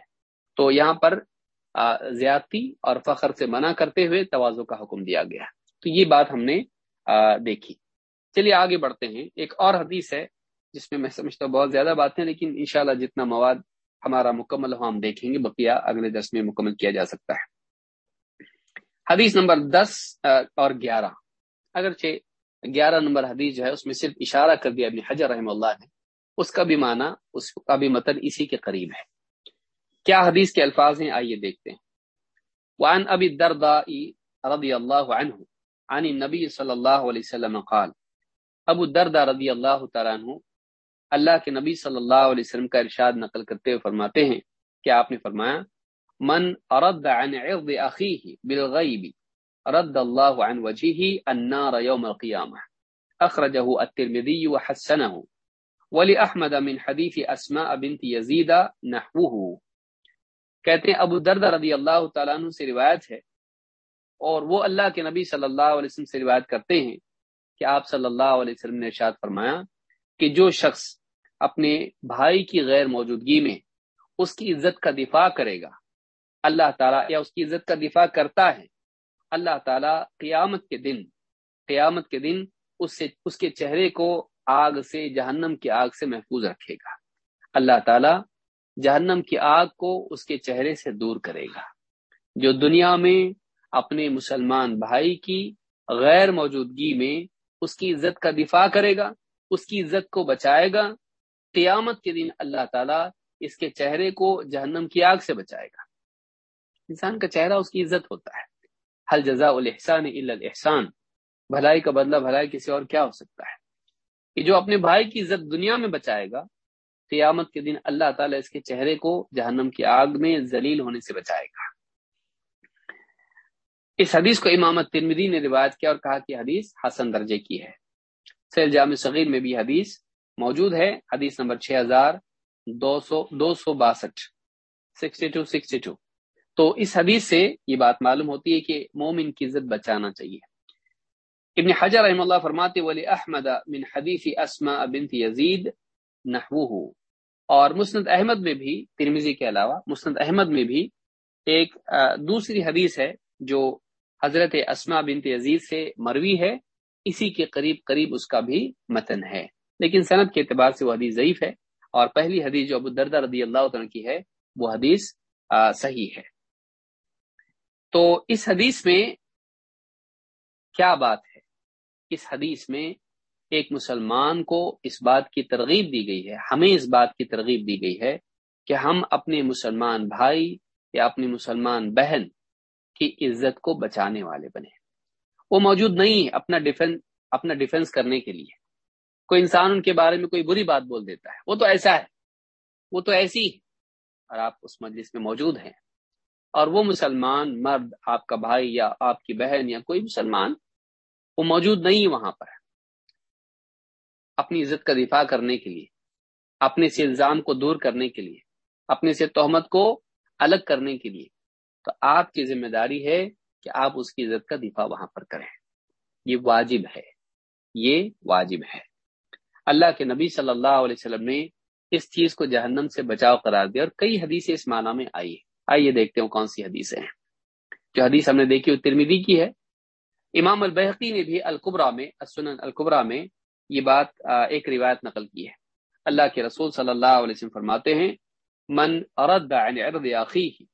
تو یہاں پر زیادتی اور فخر سے منع کرتے ہوئے توازوں کا حکم دیا گیا۔ تو یہ بات ہم نے دیکھی۔ چلیے آگے بڑھتے ہیں۔ ایک اور حدیث ہے جس میں میں سمجھتا ہوں بہت زیادہ باتیں لیکن انشاءاللہ جتنا مواد ہمارا مکمل ہو، ہم دیکھیں گے، بقیہ اگلے دس میں مکمل کیا جا سکتا ہے۔ حدیث نمبر دس اور گیارہ۔ اگرچہ گیارہ نمبر حدیث جو ہے، اس میں صرف اشارہ کر دیا ابن حجر رحم اللہ نے، اس کا بھی معنی، اس کا بھی مطلب اسی کے قریب ہے۔ کیا حدیث کے الفاظ ہیں؟ آئیے دیکھتے ہیں۔ وعن ابی رضی اللہ عنہ، عن النبی صلی اللہ علیہ وسلم قال، ابو الدرداء رضی اللہ تعالیٰ عنہ اللہ کے نبی صلی اللہ علیہ وسلم کا ارشاد نقل کرتے ہوئے فرماتے ہیں کہ آپ نے فرمایا؟ من ارد عن عرض اخیه بالغیب، رد اللہ عن وجهه النار يوم القیامة اخرجه الترمذی وحسنه ولی احمد من حدیث اسماء بنت یزید نحوه کہتے ہیں، ابو درد رضی اللہ تعالیٰ عنہ سے روایت ہے۔ اور وہ اللہ کے نبی صلی اللہ علیہ وسلم سے روایت کرتے ہیں کہ آپ صلی اللہ علیہ وسلم نے ارشاد فرمایا کہ جو شخص اپنے بھائی کی غیر موجودگی میں اس کی عزت کا دفاع کرے گا۔ اللہ تعالیٰ یا اس کی عزت کا دفاع کرتا ہے۔ اللہ تعالیٰ قیامت کے دن، قیامت کے دن اس سے، اس کے چہرے کو آگ سے، جہنم کی آگ سے محفوظ رکھے گا۔ اللہ تعالیٰ جہنم کی آگ کو اس کے چہرے سے دور کرے گا۔ جو دنیا میں اپنے مسلمان بھائی کی غیر موجودگی میں اس کی عزت کا دفاع کرے گا، اس کی عزت کو بچائے گا قیامت کے دن اللہ تعالیٰ اس کے چہرے کو جہنم کی آگ سے بچائے گا۔ انسان کا چہرہ اس کی عزت ہوتا ہے۔ حل جزا الحسان الحسان بھلائی کا بدلہ بھلائی کسی اور کیا ہو سکتا ہے؟ کہ جو اپنے بھائی کی عزت دنیا میں بچائے گا، قیامت کے دن اللہ تعالیٰ اس کے چہرے کو جہنم کی آگ میں ذلیل ہونے سے بچائے گا۔ اس حدیث کو امامت ترمدی نے روایت کیا اور کہا کہ حدیث حسن درجے کی ہے۔ سیل جامع صغیر میں بھی حدیث موجود ہے، حدیث نمبر چھ ہزار دو سو دو سو باسٹھ، سکسٹی ٹو سکسٹی ٹو۔ تو اس حدیث سے یہ بات معلوم ہوتی ہے کہ مومن کی عزت بچانا چاہیے۔ ابن حجر رحم اللہ فرماتے، ولی احمد من حدیث اسما بنت یزید نحوه اور مسند احمد میں بھی ترمیزی کے علاوہ مسند احمد میں بھی ایک دوسری حدیث ہے جو حضرت اسما بنت عزیز سے مروی ہے۔ اسی کے قریب قریب اس کا بھی متن ہے۔ لیکن صنعت کے اعتبار سے وہ حدیث ضعیف ہے اور پہلی حدیث جو ابو دردہ رضی اللہ عنہ کی ہے، وہ حدیث صحیح ہے۔ تو اس حدیث میں کیا بات ہے؟ اس حدیث میں ایک مسلمان کو اس بات کی ترغیب دی گئی ہے، ہمیں اس بات کی ترغیب دی گئی ہے کہ ہم اپنے مسلمان بھائی یا اپنی مسلمان بہن کی عزت کو بچانے والے بنے وہ موجود نہیں، اپنا ڈیفینس اپنا ڈیفینس کرنے کے لیے۔ کوئی انسان ان کے بارے میں کوئی بری بات بول دیتا ہے، وہ تو ایسا ہے۔ وہ تو ایسی ہے اور آپ اس مجلس میں موجود ہیں۔ اور وہ مسلمان مرد، آپ کا بھائی یا آپ کی بہن یا کوئی مسلمان، وہ موجود نہیں وہاں پر۔ اپنی عزت کا دفاع کرنے کے لیے، اپنے سے الزام کو دور کرنے کے لیے، اپنے سے تہمت کو الگ کرنے کے لیے۔ تو آپ کی ذمہ داری ہے کہ آپ اس کی عزت کا دفاع وہاں پر کریں۔ یہ واجب ہے۔ یہ واجب ہے۔ اللہ کے نبی صلی اللہ علیہ وسلم نے اس چیز کو جہنم سے بچاؤ قرار دیا اور کئی حدیثیں اس معنی میں آئی آئیے دیکھتے ہوں کون سی حدیثیں ہیں۔ جو حدیث ہم نے دیکھی وہ ترمیدی کی ہے۔ امام البحقی نے بھی القبرا میں القبرا میں یہ بات ایک روایت نقل کی ہے۔ اللہ کے رسول صلی اللہ علیہ وسلم فرماتے ہیں، من ارد عن عرض اخیه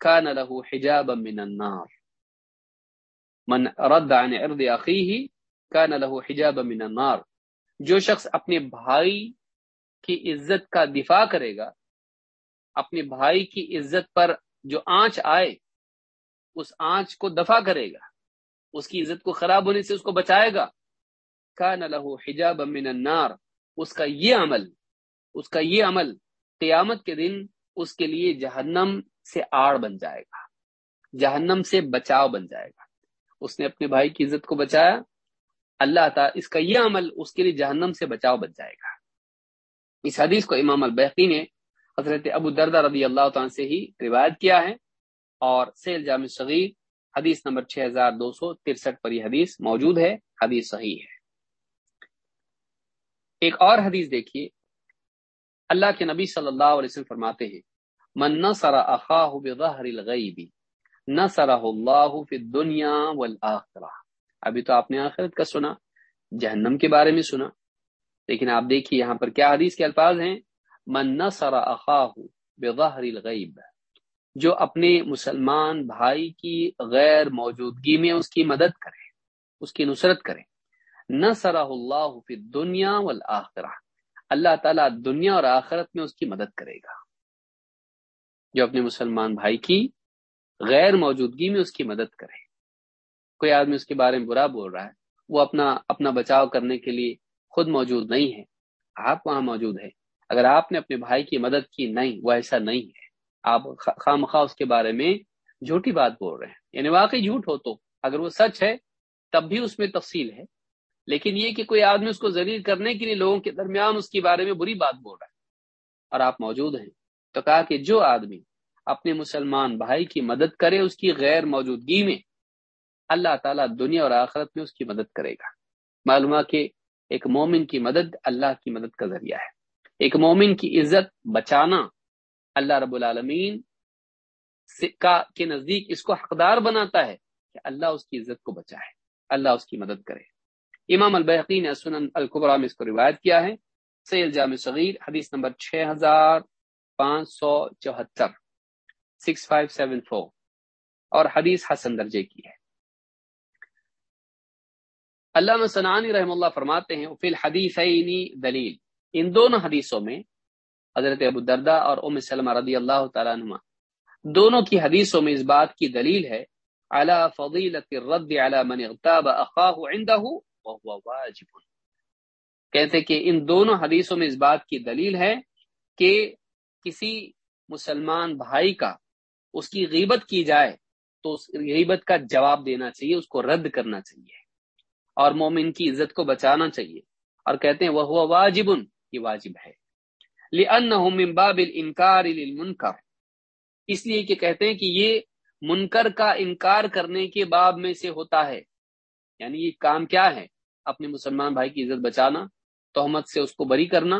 كان له حجابا من النار. من رد عن عرض اخیه كان له حجابا من النار۔ جو شخص اپنے بھائی کی عزت کا دفاع کرے گا، اپنے بھائی کی عزت پر جو آنچ آئے، اس آنچ کو دفاع کرے گا۔ اس کی عزت کو خراب ہونے سے اس کو بچائے گا۔ کا نہ لہو حجاب من النار، اس کا یہ عمل، اس کا یہ عمل قیامت کے دن اس کے لیے جہنم سے آڑ بن جائے گا، جہنم سے بچاؤ بن جائے گا۔ اس نے اپنے بھائی کی عزت کو بچایا اللہ تعالیٰ اس کا یہ عمل اس کے لیے جہنم سے بچاؤ بن جائے گا۔ اس حدیث کو امام البحقی نے حضرت ابو دردہ رضی اللہ تعالیٰ سے ہی روایت کیا ہے اور سیل جامع صغیر حدیث نمبر 6263 پر یہ حدیث موجود ہے، حدیث صحیح ہے۔ ایک اور حدیث دیکھیے۔ اللہ کے نبی صلی اللہ علیہ وسلم فرماتے ہیں، من نصر اخاہ بظہر الغیب، نصرہ اللہ فی الدنیا والآخرہ. ابھی تو آپ نے آخرت کا سنا، جہنم کے بارے میں سنا۔ لیکن آپ دیکھیے یہاں پر کیا حدیث کے الفاظ ہیں؟ من نصر اخاہ بظہر الغیب۔ جو اپنے مسلمان بھائی کی غیر موجودگی میں اس کی مدد کرے، اس کی نصرت کرے۔ نصرہ اللہ فی دنیا والآخرہ۔ اللہ تعالیٰ دنیا اور آخرت میں اس کی مدد کرے گا۔ جو اپنے مسلمان بھائی کی غیر موجودگی میں اس کی مدد کرے۔ کوئی آدمی اس کے بارے میں برا بول رہا ہے، وہ اپنا اپنا بچاؤ کرنے کے لیے خود موجود نہیں ہے۔ آپ وہاں موجود ہے اگر آپ نے اپنے بھائی کی مدد کی، نہیں، وہ ایسا نہیں ہے۔ آپ خام خواہ اس کے بارے میں جھوٹی بات بول رہے ہیں۔ یعنی واقعی جھوٹ ہو تو، اگر وہ سچ ہے، تب بھی اس میں تفصیل ہے۔ لیکن یہ کہ کوئی آدمی اس کو ذلیل کرنے کے لیے لوگوں کے درمیان اس کے بارے میں بری بات بول رہا ہے اور آپ موجود ہیں، تو کہا کہ جو آدمی اپنے مسلمان بھائی کی مدد کرے، اس کی غیر موجودگی میں اللہ تعالیٰ دنیا اور آخرت میں اس کی مدد کرے گا۔ معلوم کہ ایک مومن کی مدد اللہ کی مدد کا ذریعہ ہے۔ ایک مومن کی عزت بچانا اللہ رب العالمین کا کے نزدیک اس کو حقدار بناتا ہے کہ اللہ اس کی عزت کو بچائے، اللہ اس کی مدد کرے۔ امام البحقی نے سنن القبرا میں اس کو روایت کیا ہے۔ سیل جامع صغیر، حدیث نمبر چھ ہزار پانچ سو چوہتر سکس فائیو سیون فور اور حدیث حسن درجے کی ہے علامہ سنانی رحم اللہ فرماتے ہیں، فی الحدیث دلیل. ان دونوں حدیثوں میں حضرت ابو دردا اور ام سلمہ رضی اللہ تعالیٰ عنہ دونوں کی حدیثوں میں اس بات کی دلیل ہے على فضیلت الرد على من اغتاب اخاہ عنده وهو واجب. کہتے کہ ان دونوں حدیثوں میں اس بات کی دلیل ہے کہ کسی مسلمان بھائی کا اس کی غیبت کی جائے تو اس غیبت کا جواب دینا چاہیے، اس کو رد کرنا چاہیے۔ اور مومن کی عزت کو بچانا چاہیے۔ اور کہتے ہیں وہ واجب، یہ واجب ہے۔ من باب الانکار للمنکر اس لیے کہ کہتے ہیں کہ یہ منکر کا انکار کرنے کے باب میں سے ہوتا ہے۔ یعنی یہ کام کیا ہے؟ اپنے مسلمان بھائی کی عزت بچانا، تہمت سے اس کو بری کرنا۔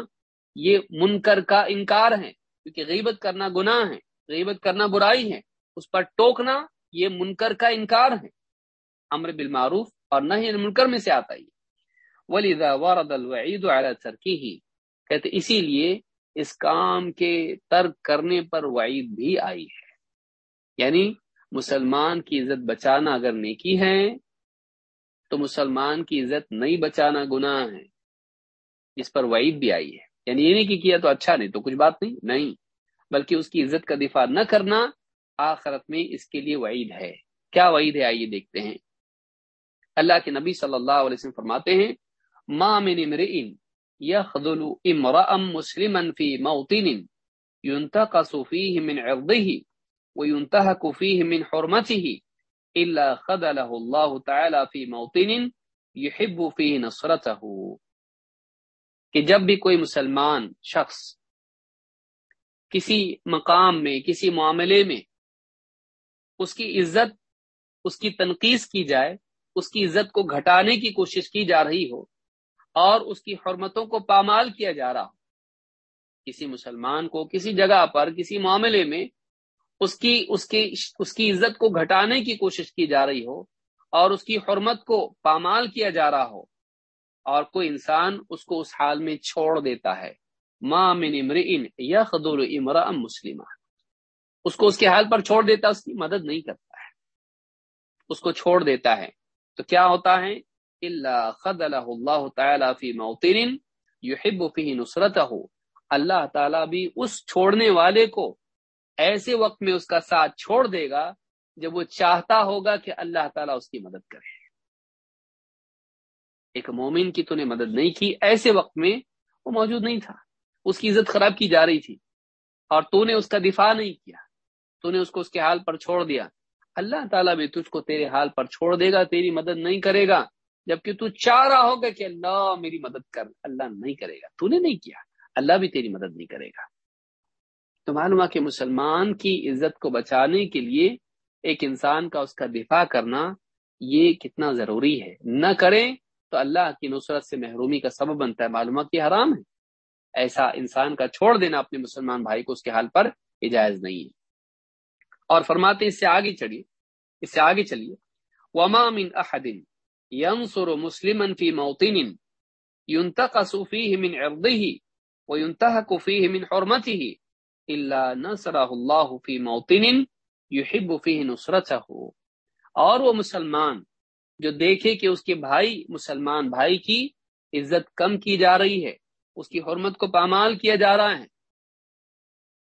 یہ منکر کا انکار ہے، کیونکہ غیبت کرنا گناہ ہے، غیبت کرنا برائی ہے۔ اس پر ٹوکنا یہ منکر کا انکار ہے۔ امر بالمعروف اور نہ ہی منکر میں سے آتا ہی ولیدا ورد الوعید على ترکیہ کہتے اسی لیے اس کام کے ترک کرنے پر وعید بھی آئی ہے۔ یعنی مسلمان کی عزت بچانا اگر نیکی ہے، تو مسلمان کی عزت نہیں بچانا گناہ ہے۔ اس پر وعید بھی آئی ہے۔ یعنی یہ نہیں کہ کیا تو اچھا نہیں تو کچھ بات نہیں نہیں۔ بلکہ اس کی عزت کا دفاع نہ کرنا آخرت میں اس کے لیے وعید ہے۔ کیا وعید ہے؟ آئیے دیکھتے ہیں۔ اللہ کے نبی صلی اللہ علیہ وسلم فرماتے ہیں، ما من امرئ يخذل امرا مسلما في موطن ينتقص فيه من عرضه وينتهك فيه من حرمته الا خذله الله تعالى في موطن يحب فيه نصرته کہ جب بھی کوئی مسلمان شخص کسی مقام میں، کسی معاملے میں اس کی عزت، اس کی تنقید کی جائے اس کی عزت کو گھٹانے کی کوشش کی جا رہی ہو اور اس کی حرمتوں کو پامال کیا جا رہا ہو۔ کسی مسلمان کو کسی جگہ پر، کسی معاملے میں اس کی اس کی اس کی عزت کو گھٹانے کی کوشش کی جا رہی ہو اور اس کی حرمت کو پامال کیا جا رہا ہو اور کوئی انسان اس کو اس حال میں چھوڑ دیتا ہے۔ ماں من امرئن یا امرا مسلم اس کو اس کے حال پر چھوڑ دیتا، اس کی مدد نہیں کرتا ہے۔ اس کو چھوڑ دیتا ہے۔ تو کیا ہوتا ہے؟ اللہ خد اللہ تعالیٰ فی موتن یحب فی نصرت ہو اللہ تعالیٰ بھی اس چھوڑنے والے کو ایسے وقت میں اس کا ساتھ چھوڑ دے گا جب وہ چاہتا ہوگا کہ اللہ تعالیٰ اس کی مدد کرے۔ ایک مومن کی تو نے مدد نہیں کی، ایسے وقت میں وہ موجود نہیں تھا۔ اس کی عزت خراب کی جا رہی تھی اور تو نے اس کا دفاع نہیں کیا۔ تو نے اس کو اس کے حال پر چھوڑ دیا۔ اللہ تعالیٰ بھی تجھ کو تیرے حال پر چھوڑ دے گا، تیری مدد نہیں کرے گا، جبکہ تو چاہ رہا ہوگا کہ اللہ میری مدد کر، اللہ نہیں کرے گا۔ تو نے نہیں کیا، اللہ بھی تیری مدد نہیں کرے گا۔ تو معلوم ہے کہ مسلمان کی عزت کو بچانے کے لیے ایک انسان کا اس کا دفاع کرنا یہ کتنا ضروری ہے۔ نہ کریں تو اللہ کی نصرت سے محرومی کا سبب بنتا ہے۔ معلومات کی حرام ہے۔ ایسا انسان کا چھوڑ دینا اپنے مسلمان بھائی کو اس کے حال پر اجائز نہیں ہے۔ اور فرماتے اس سے آگے چڑھیے اس سے آگے چلیے۔ وما من احد ينصر مسلما في موطن ينتقص فيه من عرضه وينتهك فيه من حرمته الا نصره الله في موطن يحب فيه نصرته۔ اور وہ مسلمان جو دیکھے کہ اس کے بھائی، مسلمان بھائی کی عزت کم کی جا رہی ہے، اس کی حرمت کو پامال کیا جا رہا ہے،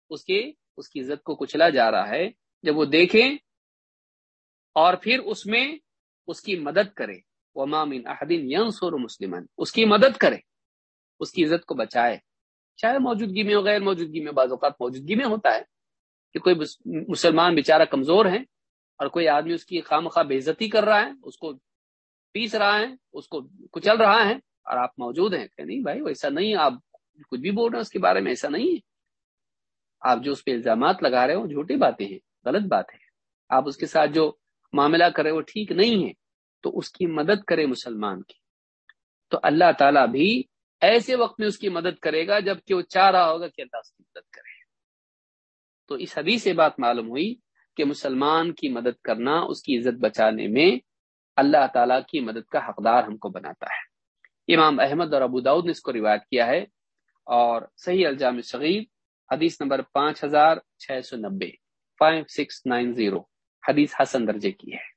اس کے، اس کی عزت کو کچلا جا رہا ہے جب وہ دیکھیں اور پھر اس میں اس کی مدد کرے وہ مامن احدین ینسور مسلمان اس کی مدد کرے اس کی عزت کو بچائے۔ چاہے موجودگی میں ہو، غیر موجودگی میں، بعض اوقات موجودگی میں ہوتا ہے کہ کوئی مسلمان بیچارہ کمزور ہے اور کوئی آدمی اس کی خام خواہ بے عزتی کر رہا ہے، اس کو پیس رہا ہے، اس کو کچل رہا ہے اور آپ موجود ہیں۔ کہ نہیں بھائی ویسا نہیں آپ کچھ بھی بول رہے ہیں، اس کے بارے میں ایسا نہیں ہے۔ آپ جو اس پہ الزامات لگا رہے ہو، جھوٹی باتیں ہیں۔ غلط بات ہے۔ آپ اس کے ساتھ جو معاملہ کرے وہ ٹھیک نہیں ہے تو اس کی مدد کرے مسلمان کی۔ تو اللہ تعالیٰ بھی ایسے وقت میں اس کی مدد کرے گا جبکہ وہ چاہ رہا ہوگا کہ اللہ اس کی مدد کرے۔ تو اس حدیث سے بات معلوم ہوئی کہ مسلمان کی مدد کرنا، اس کی عزت بچانے میں اللہ تعالیٰ کی مدد کا حقدار ہم کو بناتا ہے۔ امام احمد اور ابو داود نے اس کو روایت کیا ہے اور صحیح الجام صغیر حدیث نمبر پانچ ہزار چھ سو نبے۔ فائیو سکس نائن زیرو حدیث حسن درجے کی ہے۔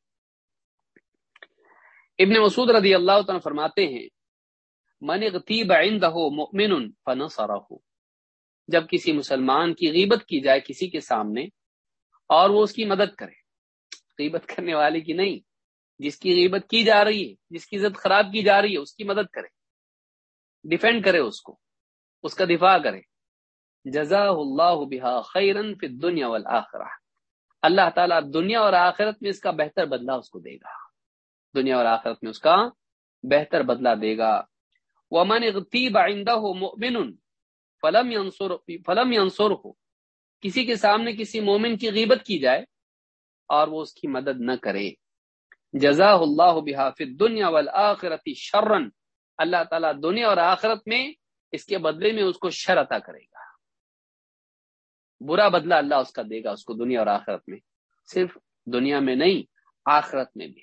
ابن مسعود رضی اللہ تعالیٰ فرماتے ہیں، من غتیب عنده مؤمن فنصره. جب کسی مسلمان کی غیبت کی جائے کسی کے سامنے، اور وہ اس کی مدد کرے۔ غیبت کرنے والے کی نہیں، جس کی غیبت کی جا رہی ہے، جس کی عزت خراب کی جا رہی ہے، اس کی مدد کرے۔ ڈیفینڈ کرے اس کو، اس کا دفاع کرے۔ جزا اللہ بحا خیرن فی دنیا والآخرہ۔ اللہ تعالیٰ دنیا اور آخرت میں اس کا بہتر بدلہ اس کو دے گا۔ دنیا اور آخرت میں اس کا بہتر بدلہ دے گا۔ ومن اغتیب عنده مؤمن فلم ينصر فلم ينصره۔ کسی کے سامنے کسی مومن کی غیبت کی جائے اور وہ اس کی مدد نہ کرے۔ جزا اللہ بحافظ دنیا والآخرت شرن اللہ تعالیٰ دنیا اور آخرت میں اس کے بدلے میں اس کو شر عطا کرے گا۔ برا بدلہ اللہ اس کا دے گا اس کو دنیا اور آخرت میں۔ صرف دنیا میں نہیں، آخرت میں بھی۔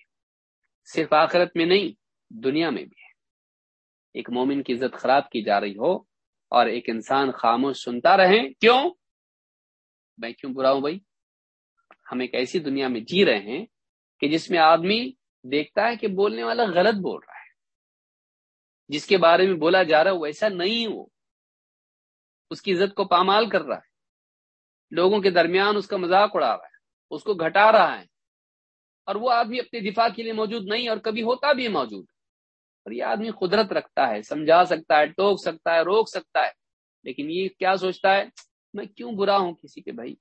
صرف آخرت میں نہیں، دنیا میں بھی۔ ہے ایک مومن کی عزت خراب کی جا رہی ہو اور ایک انسان خاموش سنتا رہے، کیوں؟ میں کیوں برا ہوں بھائی؟ ہم ایک ایسی دنیا میں جی رہے ہیں کہ جس میں آدمی دیکھتا ہے کہ بولنے والا غلط بول رہا ہے۔ جس کے بارے میں بولا جا رہا ہے، وہ ایسا نہیں ہو۔ اس کی عزت کو پامال کر رہا ہے۔ لوگوں کے درمیان اس کا مذاق اڑا رہا ہے، اس کو گھٹا رہا ہے۔ اور وہ آدمی اپنے دفاع کے لیے موجود نہیں، اور کبھی ہوتا بھی موجود۔ اور یہ آدمی قدرت رکھتا ہے، سمجھا سکتا ہے، ٹوک سکتا ہے، روک سکتا ہے۔ لیکن یہ کیا سوچتا ہے؟ میں کیوں برا ہوں کسی کے بھائی؟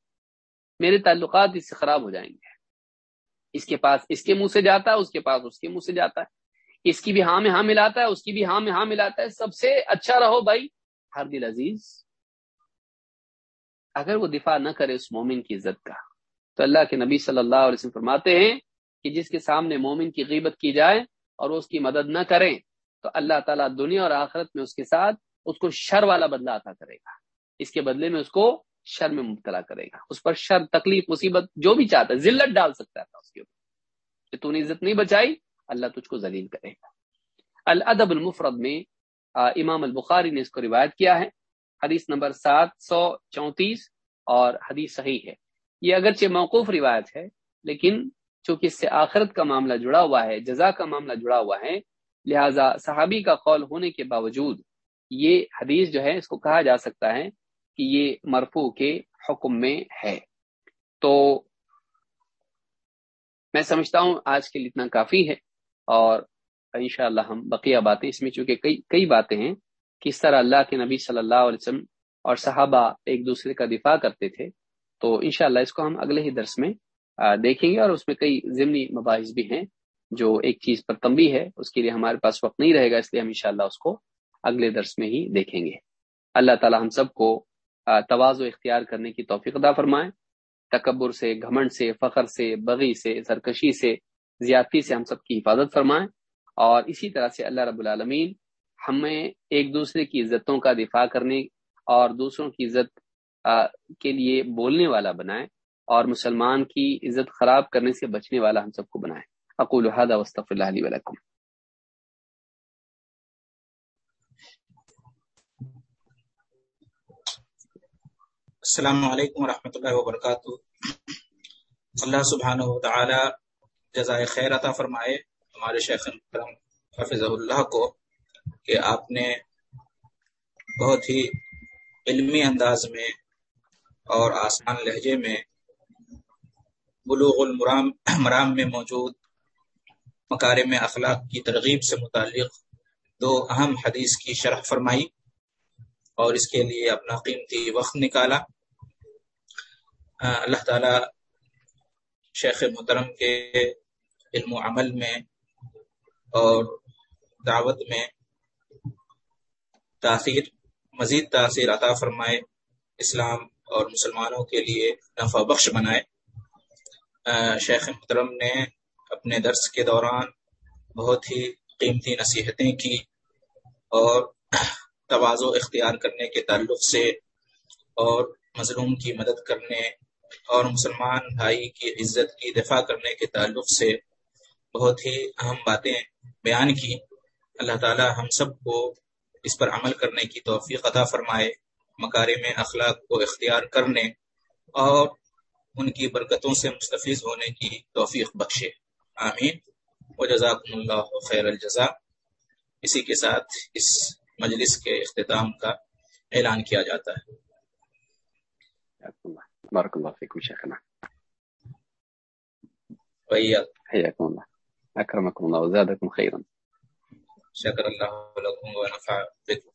میرے تعلقات اس سے خراب ہو جائیں گے۔ اس کے پاس، اس کے منہ سے جاتا ہے، اس کے پاس اس کے منہ سے جاتا ہے۔ اس کی بھی ہاں میں ہاں ملاتا ہے، اس کی بھی ہاں میں ہاں ملاتا ہے۔ سب سے اچھا رہو بھائی، ہر دل عزیز۔ اگر وہ دفاع نہ کرے اس مومن کی عزت کا۔ تو اللہ کے نبی صلی اللہ علیہ وسلم فرماتے ہیں کہ جس کے سامنے مومن کی غیبت کی جائے اور اس کی مدد نہ کریں، تو اللہ تعالیٰ دنیا اور آخرت میں اس کے ساتھ اس کو شر والا بدلہ عطا کرے گا۔ اس کے بدلے میں اس کو شر میں مبتلا کرے گا۔ اس پر شر، تکلیف، مصیبت جو بھی چاہتا ہے، ذلت ڈال سکتا تھا اس کے اوپر۔ کہ تو نے عزت نہیں بچائی، اللہ تجھ کو ذلیل کرے گا۔ الادب المفرد میں امام البخاری نے اس کو روایت کیا ہے۔ حدیث نمبر سات سو چونتیس اور حدیث صحیح ہے۔ یہ اگرچہ موقوف روایت ہے، لیکن چونکہ اس سے آخرت کا معاملہ جڑا ہوا ہے، جزا کا معاملہ جڑا ہوا ہے، لہذا صحابی کا قول ہونے کے باوجود یہ حدیث جو ہے، اس کو کہا جا سکتا ہے کہ یہ مرفو کے حکم میں ہے۔ تو میں سمجھتا ہوں آج کے لیے اتنا کافی ہے اور انشاءاللہ ہم بقیہ باتیں، اس میں چونکہ کئی کئی باتیں ہیں کس طرح اللہ کے نبی صلی اللہ علیہ وسلم اور صحابہ ایک دوسرے کا دفاع کرتے تھے، تو انشاءاللہ اس کو ہم اگلے ہی درس میں دیکھیں گے اور اس میں کئی ضمنی مباحث بھی ہیں جو ایک چیز پر تمبی ہے، اس کے لیے ہمارے پاس وقت نہیں رہے گا، اس لیے ہم انشاءاللہ اس کو اگلے درس میں ہی دیکھیں گے۔ اللہ تعالی ہم سب کو تواز و اختیار کرنے کی توفیق ادا فرمائیں تکبر سے، گھمنڈ سے، فخر سے، بغی سے، سرکشی سے، زیادتی سے ہم سب کی حفاظت فرمائیں اور اسی طرح سے اللہ رب العالمین ہمیں ایک دوسرے کی عزتوں کا دفاع کرنے اور دوسروں کی عزت کے لیے بولنے والا بنائیں اور مسلمان کی عزت خراب کرنے سے بچنے والا ہم سب کو بنائیں۔ اقول هذا واستغفر الله لي ولكم۔ السلام علیکم ورحمۃ اللہ وبرکاتہ۔ اللہ سبحانہ و تعالی جزائے خیر عطا فرمائے۔ ہمارے شیخ کرم حفظ اللہ کو کہ آپ نے بہت ہی علمی انداز میں اور آسان لہجے میں بلوغ المرام مرام میں موجود مکارم اخلاق کی ترغیب سے متعلق دو اہم حدیث کی شرح فرمائی اور اس کے لیے اپنا قیمتی وقت نکالا۔ اللہ تعالی شیخ محترم کے علم و عمل میں اور دعوت میں تاثیر مزید تاثیر عطا فرمائے اسلام اور مسلمانوں کے لیے نفع بخش بنائے۔ شیخ محترم نے اپنے درس کے دوران بہت ہی قیمتی نصیحتیں کی اور توازو اختیار کرنے کے تعلق سے اور مظلوم کی مدد کرنے اور مسلمان بھائی کی عزت کی دفاع کرنے کے تعلق سے بہت ہی اہم باتیں بیان کی۔ اللہ تعالی ہم سب کو اس پر عمل کرنے کی توفیق عطا فرمائے مکارے میں اخلاق کو اختیار کرنے اور ان کی برکتوں سے مستفیض ہونے کی توفیق بخشے۔ آمین۔ و جزاکم اللہ خیر الجزا اسی کے ساتھ اس مجلس کے اختتام کا اعلان کیا جاتا ہے۔ بارک اللہ فیکم شیخنا۔ حیاکم اللہ۔ اکرمکم اللہ۔ وزادکم خیرا۔ شکر اللہ لکم ونفع بکم